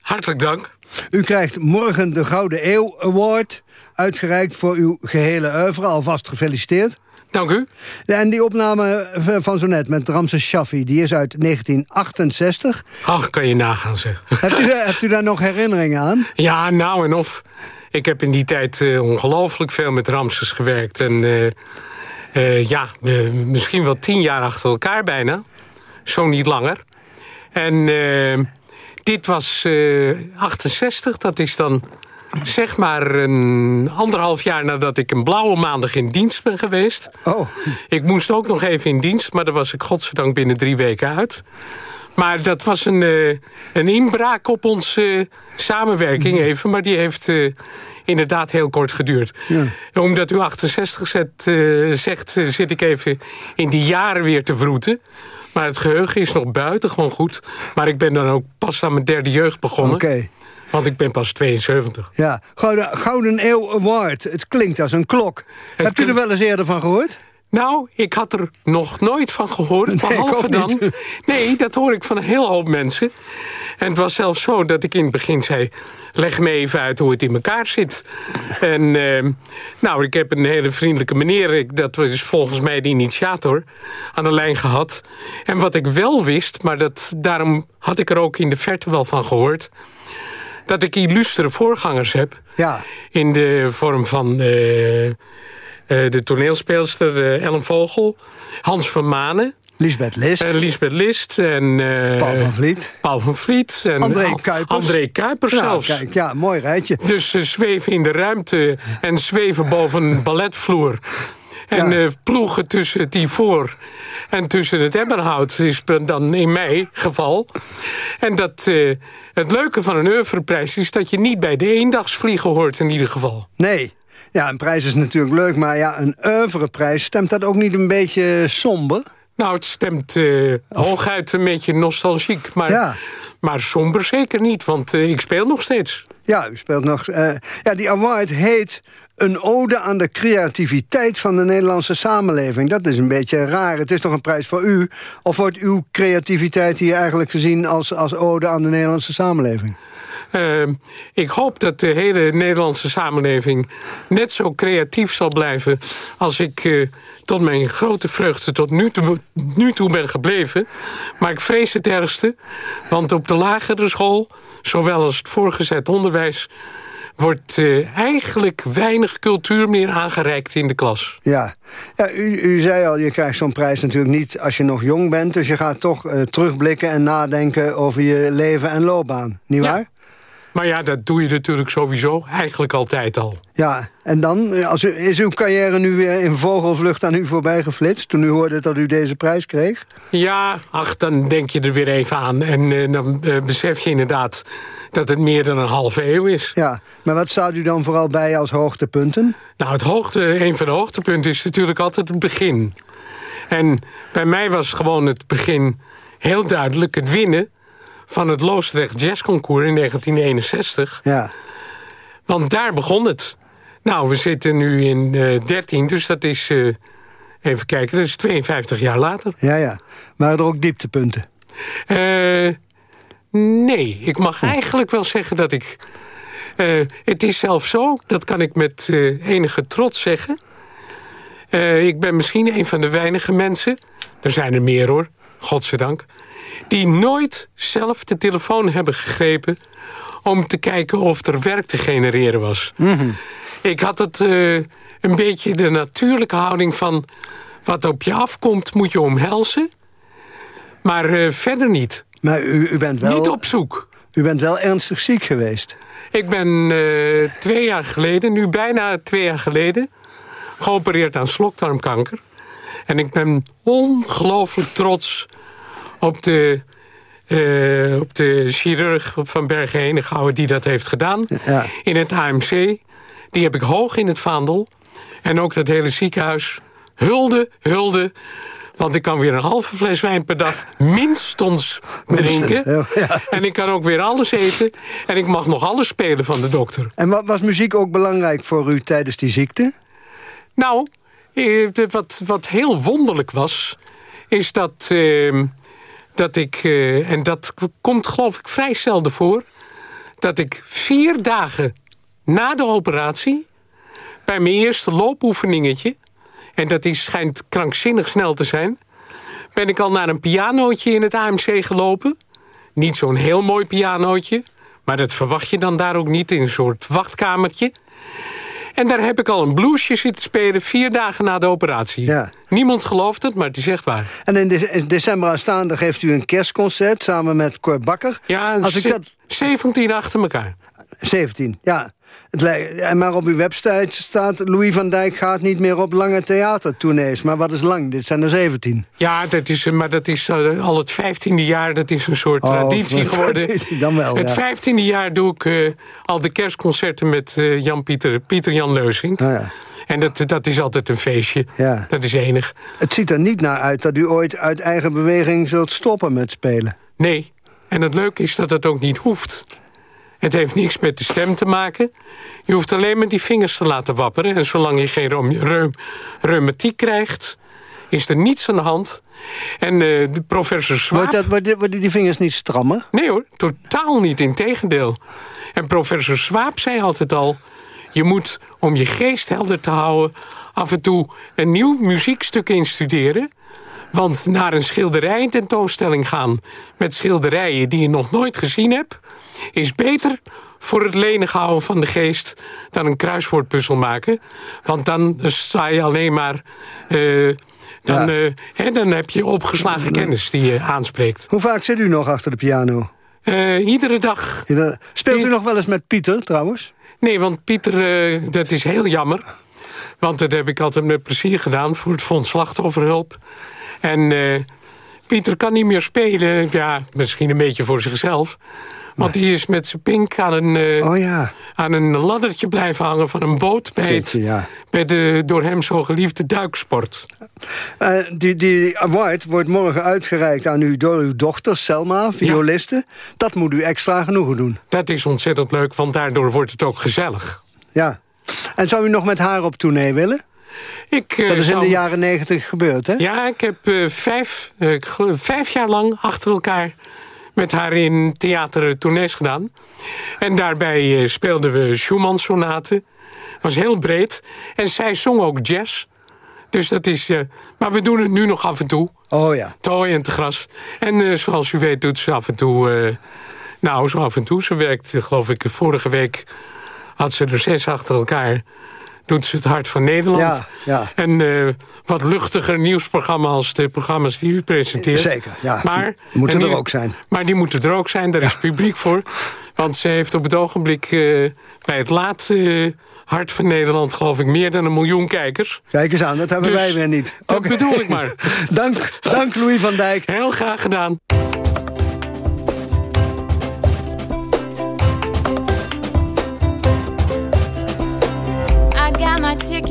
Hartelijk dank. U krijgt morgen de Gouden Eeuw Award, uitgereikt voor uw gehele oeuvre. Alvast gefeliciteerd. Dank u. En die opname van zo net met Ramses Shaffi, die is uit 1968. Ach, kan je nagaan zeg. Hebt u, hebt u daar nog herinneringen aan? Ja, nou en of. Ik heb in die tijd uh, ongelooflijk veel met Ramses gewerkt. En uh, uh, ja, misschien wel tien jaar achter elkaar bijna. Zo niet langer. En dit was 68, dat is dan zeg maar een anderhalf jaar nadat ik een blauwe maandag in dienst ben geweest. Oh. Ik moest ook nog even in dienst, maar daar was ik godzijdank binnen drie weken uit. Maar dat was een, uh, een inbraak op onze uh, samenwerking even. Maar die heeft uh, inderdaad heel kort geduurd. Ja. Omdat u 68 zet, zegt, zit ik even in die jaren weer te vroeten. Maar het geheugen is nog buitengewoon goed. Maar ik ben dan ook pas aan mijn derde jeugd begonnen. Oké. Okay. Want ik ben pas 72. Ja, Gouden, Gouden Eeuw Award. Het klinkt als een klok. Het Hebt u er wel eens eerder van gehoord? Nou, ik had er nog nooit van gehoord. Nee, behalve dan. Nee, dat hoor ik van een heel hoop mensen. En het was zelfs zo dat ik in het begin zei... leg me even uit hoe het in elkaar zit. En uh, nou, ik heb een hele vriendelijke meneer... dat was volgens mij de initiator... aan de lijn gehad. En wat ik wel wist, maar dat, daarom had ik er ook in de verte wel van gehoord dat ik illustere voorgangers heb. Ja. In de vorm van uh, de toneelspeelster uh, Ellen Vogel, Hans van Manen. Lisbeth List. En Lisbeth List. En, Paul van Vliet. Paul van Vliet. En André Kuipers. André Kuipers ja, zelfs. Kijk, ja, mooi rijtje. Dus ze zweven in de ruimte en zweven boven een balletvloer. En ja. uh, ploegen tussen het ivoor en tussen het ebbenhout is dan in mijn geval. En dat, uh, het leuke van een oeuvreprijs is dat je niet bij de eendagsvliegen hoort in ieder geval. Nee. Ja, een prijs is natuurlijk leuk, maar ja, een oeuvreprijs... stemt dat ook niet een beetje somber? Nou, het stemt eh, hooguit een beetje nostalgiek. Maar, maar somber zeker niet, want eh, ik speel nog steeds. Ja, u speelt nog... eh, ja, die award heet een ode aan de creativiteit van de Nederlandse samenleving. Dat is een beetje raar. Het is toch een prijs voor u? Of wordt uw creativiteit hier eigenlijk gezien als, als ode aan de Nederlandse samenleving? Eh, ik hoop dat de hele Nederlandse samenleving net zo creatief zal blijven als ik eh, tot mijn grote vreugde tot nu toe, nu toe ben gebleven. Maar ik vrees het ergste, want op de lagere school, zowel als het voorgezet onderwijs, wordt eh, eigenlijk weinig cultuur meer aangereikt in de klas. Ja, ja u, u zei al, je krijgt zo'n prijs natuurlijk niet als je nog jong bent. Dus je gaat toch eh, terugblikken en nadenken over je leven en loopbaan. Niet waar? Maar ja, dat doe je natuurlijk sowieso eigenlijk altijd al. Ja, en dan als u, is uw carrière nu weer in vogelvlucht aan u voorbij geflitst... toen u hoorde dat u deze prijs kreeg? Ja, ach, dan denk je er weer even aan. En eh, dan eh, besef je inderdaad dat het meer dan een halve eeuw is. Ja, maar wat staat u dan vooral bij als hoogtepunten? Nou, het hoogte, een van de hoogtepunten is natuurlijk altijd het begin. En bij mij was gewoon het begin heel duidelijk het winnen van het Loosdrecht Jazz Concours in 1961. Ja. Want daar begon het. Nou, we zitten nu in eh 13, dus dat is... eh, even kijken, dat is 52 jaar later. Ja, ja. Waren er ook dieptepunten? Eh, nee, ik mag eigenlijk wel zeggen dat ik... het is zelfs zo, dat kan ik met enige trots zeggen. Ik ben misschien een van de weinige mensen... er zijn er meer hoor, godzijdank... die nooit zelf de telefoon hebben gegrepen... om te kijken of er werk te genereren was. Ik had het eh, een beetje de natuurlijke houding van... wat op je afkomt moet je omhelzen... maar eh, verder niet. Maar u, u bent wel... Niet op zoek. U bent wel ernstig ziek geweest. Ik ben eh, twee jaar geleden, nu bijna twee jaar geleden... geopereerd aan slokdarmkanker. En ik ben ongelooflijk trots op de, eh, op de chirurg van Bergen Henegouwen... die dat heeft gedaan in het AMC. Die heb ik hoog in het vaandel. En ook dat hele ziekenhuis. Hulde, hulde. Want ik kan weer een halve fles wijn per dag minstens drinken. En ik kan ook weer alles eten. En ik mag nog alles spelen van de dokter. En wat was muziek ook belangrijk voor u tijdens die ziekte? Nou, eh, wat, wat heel wonderlijk was... is dat, eh, dat ik... eh, en dat komt geloof ik vrij zelden voor... dat ik vier dagen na de operatie... bij mijn eerste loopoefeningetje... en dat is, schijnt krankzinnig snel te zijn... ben ik al naar een pianootje in het AMC gelopen. Niet zo'n heel mooi pianootje... maar dat verwacht je dan daar ook niet in een soort wachtkamertje... En daar heb ik al een bluesje zitten spelen vier dagen na de operatie. Niemand gelooft het, maar het is echt waar. En in, de- in december aanstaande geeft u een kerstconcert samen met Cor Bakker. Ja, Als ik dat... 17 achter elkaar. 17, ja. En maar op uw website staat... Louis van Dijk gaat niet meer op lange theatertournees. Maar wat is lang? Dit zijn er 17. Ja, dat is, maar dat is eh, al het vijftiende jaar. Dat is een soort Oh, traditie geworden. traditie, dan wel, het ja. vijftiende jaar doe ik eh, al de kerstconcerten met eh, Jan Pieter, Jan Leusink. En dat, dat is altijd een feestje. Oh, Ja. Dat is enig. Het ziet er niet naar uit dat u ooit uit eigen beweging zult stoppen met spelen. Nee. En het leuke is dat het ook niet hoeft. Het heeft niks met de stem te maken. Je hoeft alleen maar die vingers te laten wapperen. En zolang je geen reum- reum- reumatiek krijgt, is er niets aan de hand. En eh, de professor Swaap... Wordt, dat, worden, worden die vingers niet strammer? Nee hoor, totaal niet, in tegendeel. En professor Swaap zei altijd al... je moet, om je geest helder te houden... af en toe een nieuw muziekstuk instuderen... Want naar een schilderijententoonstelling gaan... met schilderijen die je nog nooit gezien hebt... is beter voor het lenig houden van de geest... dan een kruiswoordpuzzel maken. Want dan sta je alleen maar... eh, dan, eh, hè, dan heb je opgeslagen kennis die je aanspreekt. Hoe vaak zit u nog achter de piano? Eh, iedere dag. Speelt u nog wel eens met Pieter, trouwens? Nee, want Pieter, dat is heel jammer. Want dat heb ik altijd met plezier gedaan voor het Fonds Slachtofferhulp. En Pieter kan niet meer spelen. Ja, misschien een beetje voor zichzelf. Want die is met zijn pink aan een, eh, oh, ja. aan een laddertje blijven hangen van een boot... bij, het, ja. bij de door hem zo geliefde duiksport. Uh, die, die award wordt morgen uitgereikt aan u door uw dochter Selma, violiste. Dat moet u extra genoegen doen. Dat is ontzettend leuk, want daardoor wordt het ook gezellig. Ja. En zou u nog met haar op tournee willen? Ik, uh, dat is zou... in de jaren negentig gebeurd, hè? Ja, ik heb uh, vijf, uh, vijf jaar lang achter elkaar met haar in theater tournees gedaan. En daarbij speelden we Schumann-sonaten. was heel breed. En zij zong ook jazz. Dus dat is... maar we doen het nu nog af en toe. Oh ja. Te hooi en te gras. En zoals u weet doet ze af en toe... nou, zo af en toe. Ze werkt, geloof ik, vorige week had ze er zes achter elkaar doet ze het Hart van Nederland. Ja, ja. En uh, wat luchtiger nieuwsprogramma als de programma's die u presenteert. Zeker, ja. Maar, die moeten die, er ook zijn. Maar die moeten er ook zijn, daar ja. is publiek voor. Want ze heeft op het ogenblik uh, bij het laatste uh, Hart van Nederland... geloof ik meer dan een miljoen kijkers. Kijk eens aan, dat hebben dus, wij weer niet. Dat okay. bedoel ik maar. dank, dank Louis van Dijk. Heel graag gedaan.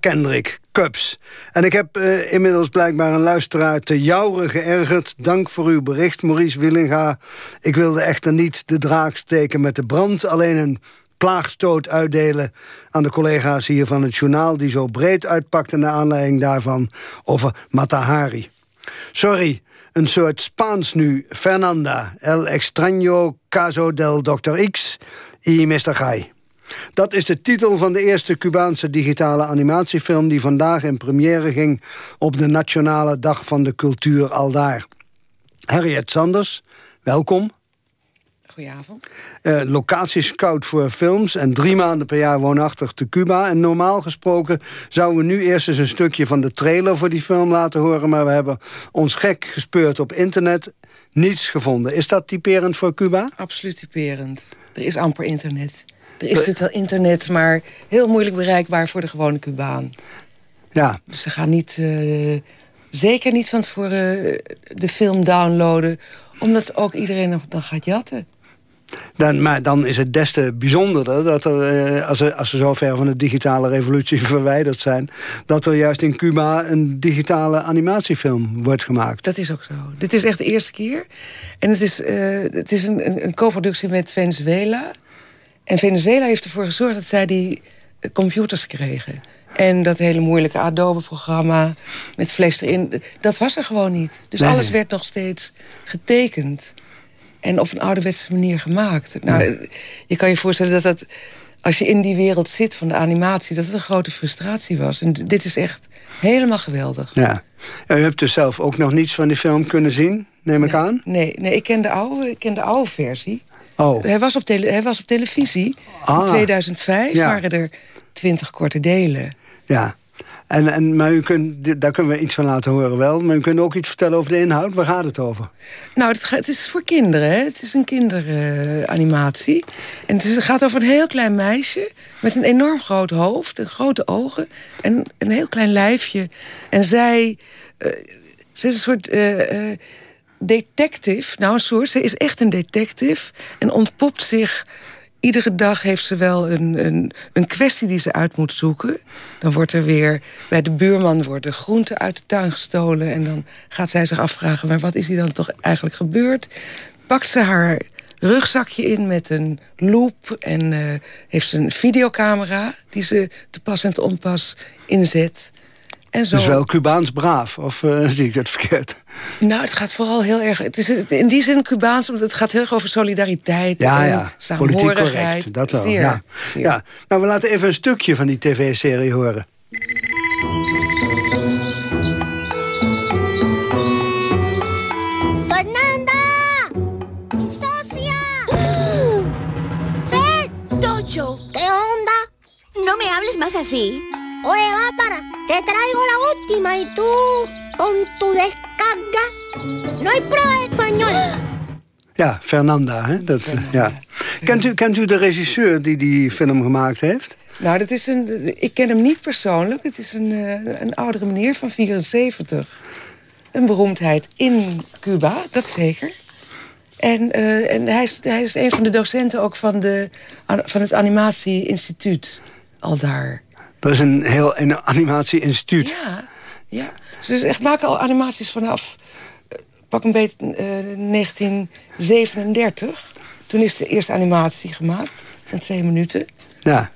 Kendrick, Cubs. En ik heb uh, inmiddels blijkbaar een luisteraar te jouwen geërgerd. Dank voor uw bericht, Maurice Willinga. Ik wilde echter niet de draak steken met de brand. Alleen een plaagstoot uitdelen aan de collega's hier van het journaal... die zo breed uitpakten naar aanleiding daarvan over Matahari. Sorry, een soort Spaans nu. Fernanda, el extraño caso del Dr. X y Mr. Gai. Dat is de titel van de eerste Cubaanse digitale animatiefilm... die vandaag in première ging op de Nationale Dag van de Cultuur aldaar. Harriet Sanders, welkom. Goedenavond. Uh, locatiescout voor films en drie maanden per jaar woonachtig te Cuba. En normaal gesproken zouden we nu eerst eens een stukje van de trailer voor die film laten horen. Maar we hebben ons gek gespeurd op internet. Niets gevonden. Is dat typerend voor Cuba? Absoluut typerend. Er is amper internet. Er is natuurlijk wel internet, maar heel moeilijk bereikbaar voor de gewone Cubaan. Ja. Dus ze gaan niet, uh, zeker niet van tevoren de film downloaden... omdat ook iedereen nog dan gaat jatten. Dan, maar dan is het des te bijzonderder dat er, uh, als, ze, als ze zo ver van de digitale revolutie verwijderd zijn... dat er juist in Cuba een digitale animatiefilm wordt gemaakt. Dat is ook zo. Dit is echt de eerste keer. En het is, uh, het is een, een co-productie met Venezuela... En Venezuela heeft ervoor gezorgd dat zij die computers kregen. En dat hele moeilijke Adobe-programma met vlees erin... dat was er gewoon niet. Dus Nee. alles werd nog steeds getekend. En op een ouderwetse manier gemaakt. Nou, je kan je voorstellen dat dat als je in die wereld zit van de animatie... dat het een grote frustratie was. En dit is echt helemaal geweldig. Ja. En u hebt dus zelf ook nog niets van die film kunnen zien, neem ik aan? Nee, nee ik, ken de oude, ik ken de oude versie. Oh. Hij, was op tele, hij was op televisie. Ah. In 2005 Ja. waren er twintig korte delen. Ja. En, en, maar u kunt, daar kunnen we iets van laten horen wel. Maar u kunt ook iets vertellen over de inhoud. Waar gaat het over? Nou, het, gaat- het is voor kinderen. Hè? Het is een kinderanimatie. en het, is- het gaat over een heel klein meisje... met een enorm groot hoofd en grote ogen... en een heel klein lijfje. En zij... eh, ze is een soort... eh, eh, detective. Nou, soort. Ze is echt een detective. En ontpopt zich... Iedere dag heeft ze wel een, een, een kwestie die ze uit moet zoeken. Dan wordt er weer bij de buurman worden groenten uit de tuin gestolen. En dan gaat zij zich afvragen, maar wat is hier dan toch eigenlijk gebeurd? Pakt ze haar rugzakje in met een loop en eh, heeft ze een videocamera... die ze te pas en te onpas inzet. En zo... Dus wel Cubaans braaf, of eh, zie ik dat verkeerd? Nou, het gaat vooral heel erg... Het is in die zin Cubaans, omdat het gaat heel erg over solidariteit... Ja, en ja, politiek correct, dat wel. Zeer, ja. zeer. Ja. Nou, we laten even een stukje van die tv-serie horen. ¡Fernanda! ¡Mi socia! ¡Fer! ¡Tocho! ¿Qué onda? No me hables más así. Oye, Bárbara, te traigo la última y tú, con tu descarga, no hay prueba de español. Ja, Fernanda. Hè? Dat, eh, ja. Kent, u, kent u de regisseur die die film gemaakt heeft? Nou, dat is een, ik ken hem niet persoonlijk. Het is een, eh, een oudere meneer van 74. Een beroemdheid in Cuba, dat zeker. En, eh, en hij, is, hij is een van de docenten ook van, de, van het Animatie-instituut. Al daar. Dat is een heel een animatie-instituut. Ja, ja. Ze dus echt maken al animaties vanaf... eh, pak een beetje eh, 1937. Toen is de eerste animatie gemaakt van twee minuten. Ja.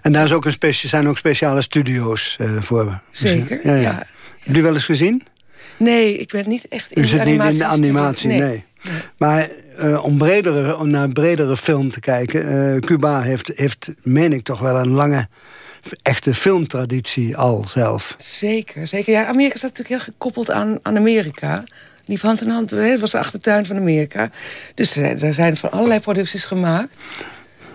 En daar is ook een zijn ook speciale studio's eh, voor. Zeker, ja, ja. ja. Hebt u wel eens gezien? Nee, ik ben niet echt in U zit de niet in de animatie. animatie, nee. Maar eh, om, bredere, om naar een bredere film te kijken... eh, Cuba heeft, heeft, meen ik, toch wel een lange echte filmtraditie al zelf. Zeker, zeker. Ja, Amerika staat natuurlijk heel gekoppeld aan, aan Amerika. Liep hand in hand, het was de achtertuin van Amerika. Dus er zijn van allerlei producties gemaakt.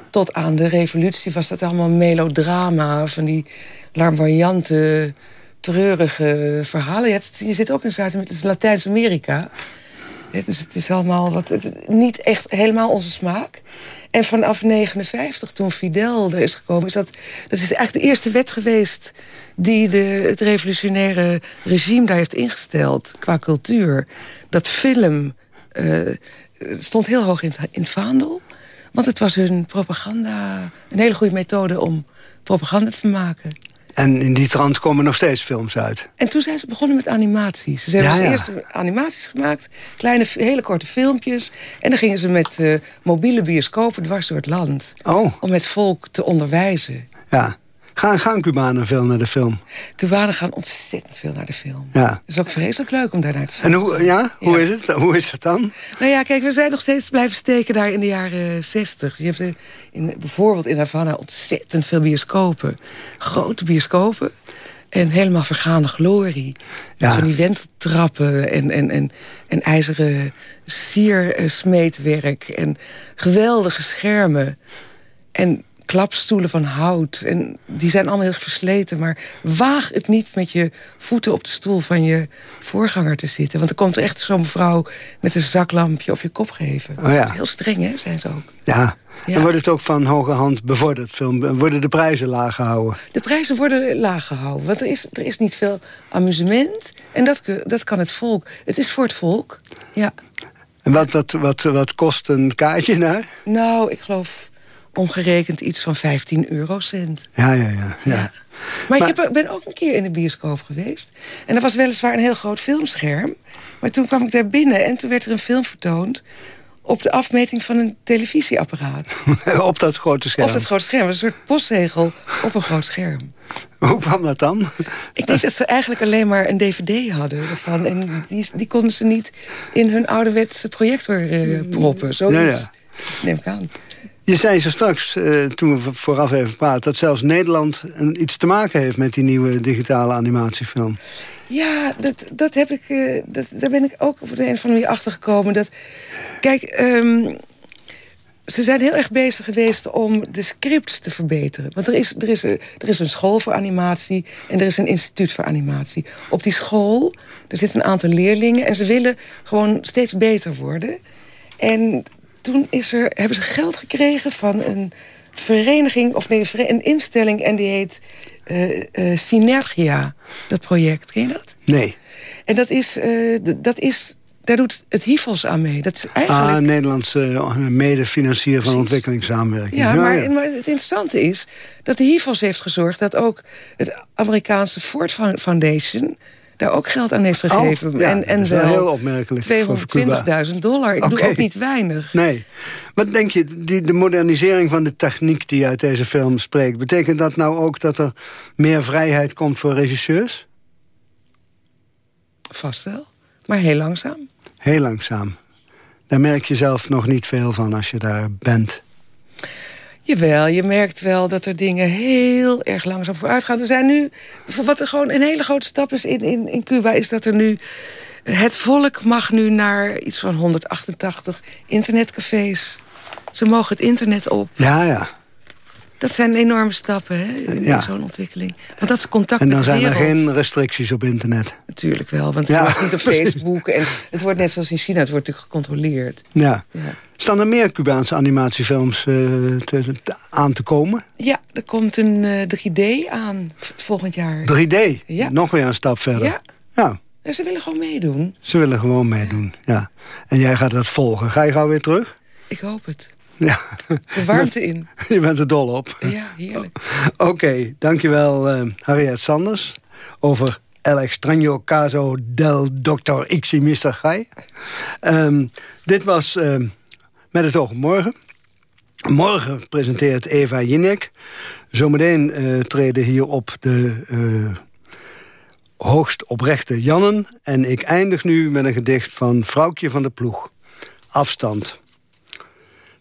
Tot aan de revolutie was dat allemaal melodrama... van die larmoyante, treurige verhalen. Je zit ook in Latijns-Amerika. Dus het is allemaal wat, niet echt helemaal onze smaak. En vanaf 59, toen Fidel er is gekomen... Is dat, dat is eigenlijk de eerste wet geweest... die de, het revolutionaire regime daar heeft ingesteld... qua cultuur. Dat film eh, stond heel hoog in het, in het vaandel. Want het was hun propaganda... een hele goede methode om propaganda te maken. En in die trant komen nog steeds films uit. En toen zijn ze begonnen met animaties. Ze hebben Ja, dus ja. eerst animaties gemaakt, kleine, hele korte filmpjes. En dan gingen ze met eh, mobiele bioscopen dwars door het land. Oh. Om het volk te onderwijzen. Ja. Gaan, gaan Cubanen veel naar de film? Cubanen gaan ontzettend veel naar de film. Ja. Het is ook vreselijk leuk om daar naar te En hoe, ja? Hoe, Is het? hoe is het dan? Nou ja, kijk, we zijn nog steeds blijven steken daar in de jaren zestig. Je hebt eh, in, bijvoorbeeld in Havana ontzettend veel bioscopen. Grote bioscopen. En helemaal vergane glorie. Met Ja. van die wenteltrappen en, en, en, en ijzeren siersmeetwerk. En geweldige schermen. En klapstoelen van hout. En die zijn allemaal heel versleten. Maar waag het niet met je voeten op de stoel van je voorganger te zitten. Want er komt echt zo'n mevrouw met een zaklampje op je kop geven. Oh ja. Heel streng, hè, zijn ze ook. Ja. Ja. En wordt het ook van hoge hand bevorderd? Film? Worden de prijzen laag gehouden? De prijzen worden laag gehouden. Want er is, er is niet veel amusement. En dat, dat kan het volk. Het is voor het volk. Ja. En wat, wat, wat, wat kost een kaartje daar? Nou, ik geloof omgerekend iets van 15 eurocent. Ja, ja, ja. ja. Maar, ik heb, ben ook een keer in de bioscoop geweest. En er was weliswaar een heel groot filmscherm. Maar toen kwam ik daar binnen en toen werd er een film vertoond... op de afmeting van een televisieapparaat. Op dat grote scherm. Op dat grote scherm. Een soort postzegel op een groot scherm. Hoe kwam dat dan? Ik denk dat ze eigenlijk alleen maar een dvd hadden ervan. En die, die konden ze niet in hun ouderwetse projector eh, proppen. Zoiets. Ja, ja. Neem ik aan. Je zei zo straks, uh, toen we vooraf even praten... dat zelfs Nederland een, iets te maken heeft met die nieuwe digitale animatiefilm. Ja, dat, dat heb ik, uh, dat, daar ben ik ook op de een of andere achter gekomen. Dat, kijk, um, ze zijn heel erg bezig geweest om de scripts te verbeteren. Want er is, er, is, er is een school voor animatie en er is een instituut voor animatie. Op die school, er zitten een aantal leerlingen... en ze willen gewoon steeds beter worden. En toen is er, hebben ze geld gekregen van een vereniging... of nee, een instelling en die heet uh, uh, Synergia, dat project. Ken je dat? Nee. En dat is, uh, dat is daar doet het HIVOS aan mee. Dat is eigenlijk... Ah, Nederlandse medefinancier van ontwikkelingssamenwerking. Ja, maar, ja, maar, het interessante is dat de HIVOS heeft gezorgd... dat ook het Amerikaanse Ford Foundation daar ook geld aan heeft gegeven. Oh, ja, en, en wel heel opmerkelijk. 220.000 dollar. Ik okay. doe ook niet weinig. Nee. Wat denk je, die, de modernisering van de techniek die uit deze film spreekt... betekent dat nou ook dat er meer vrijheid komt voor regisseurs? Vast wel, maar heel langzaam. Heel langzaam. Daar merk je zelf nog niet veel van als je daar bent. Jawel, je merkt wel dat er dingen heel erg langzaam vooruit gaan. Er zijn nu, wat er gewoon een hele grote stap is in, in, in Cuba... is dat er nu, het volk mag nu naar iets van 188 internetcafés. Ze mogen het internet op. Ja, ja. Dat zijn enorme stappen hè, in ja. zo'n ontwikkeling. Want dat is contact En dan met zijn er geen restricties op internet. Natuurlijk wel, want het Ja. wordt niet op Facebook. En het wordt net zoals in China, het wordt natuurlijk gecontroleerd. Ja. Ja. Staan er meer Cubaanse animatiefilms eh, te- te- aan te komen? Ja, er komt een eh, 3D aan volgend jaar. 3D? Ja. Nog weer een stap verder. Ja. ja. En ze willen gewoon meedoen. Ze willen gewoon meedoen, ja. En jij gaat dat volgen. Ga je gauw weer terug? Ik hoop het. Ja. De warmte in. Je bent er dol op. Ja, heerlijk. Oké, dankjewel eh Harriet Sanders over El extraño caso del Dr. Ixi Mr. Gai. Ehm, dit was ehm, Met het oog morgen. Morgen presenteert Eva Jinek. Zometeen eh, treden hier op de eh, hoogst oprechte Jannen. En ik eindig nu met een gedicht van Vrouwtje van de Ploeg. Afstand.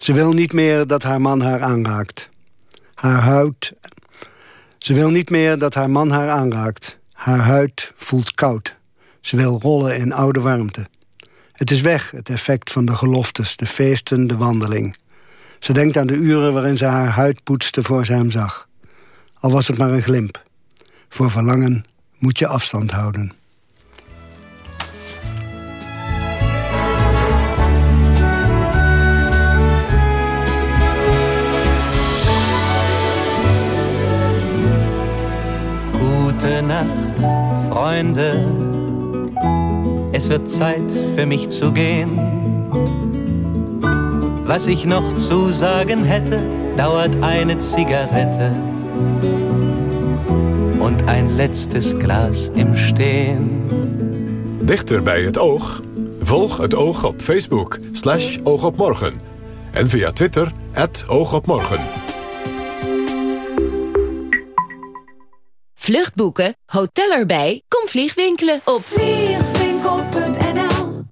Ze wil niet meer dat haar man haar aanraakt. Haar huid... Ze wil niet meer dat haar man haar aanraakt. Haar huid voelt koud. Ze wil rollen in oude warmte. Het is weg, het effect van de geloftes, de feesten, de wandeling. Ze denkt aan de uren waarin ze haar huid poetste voor ze hem zag. Al was het maar een glimp. Voor verlangen moet je afstand houden. Nacht, Freunde. Es wird Zeit für mich zu gehen. Was ich noch zu sagen hätte, dauert eine Zigarette und ein letztes Glas im Stehen. Dichter bij het oog? Volg het oog op Facebook, slash oogopmorgen. En via Twitter, het oogopmorgen. Vluchtboeken, hotel erbij, kom vliegwinkelen op vliegwinkel.nl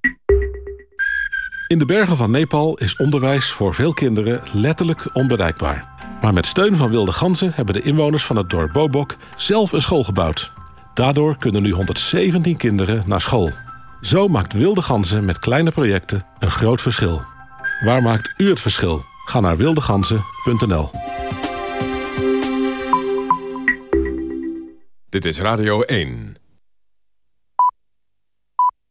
In de bergen van Nepal is onderwijs voor veel kinderen letterlijk onbereikbaar. Maar met steun van wilde ganzen hebben de inwoners van het dorp Bobok zelf een school gebouwd. Daardoor kunnen nu 117 kinderen naar school. Zo maakt wilde ganzen met kleine projecten een groot verschil. Waar maakt u het verschil? Ga naar wildeganzen.nl. Dit is Radio 1.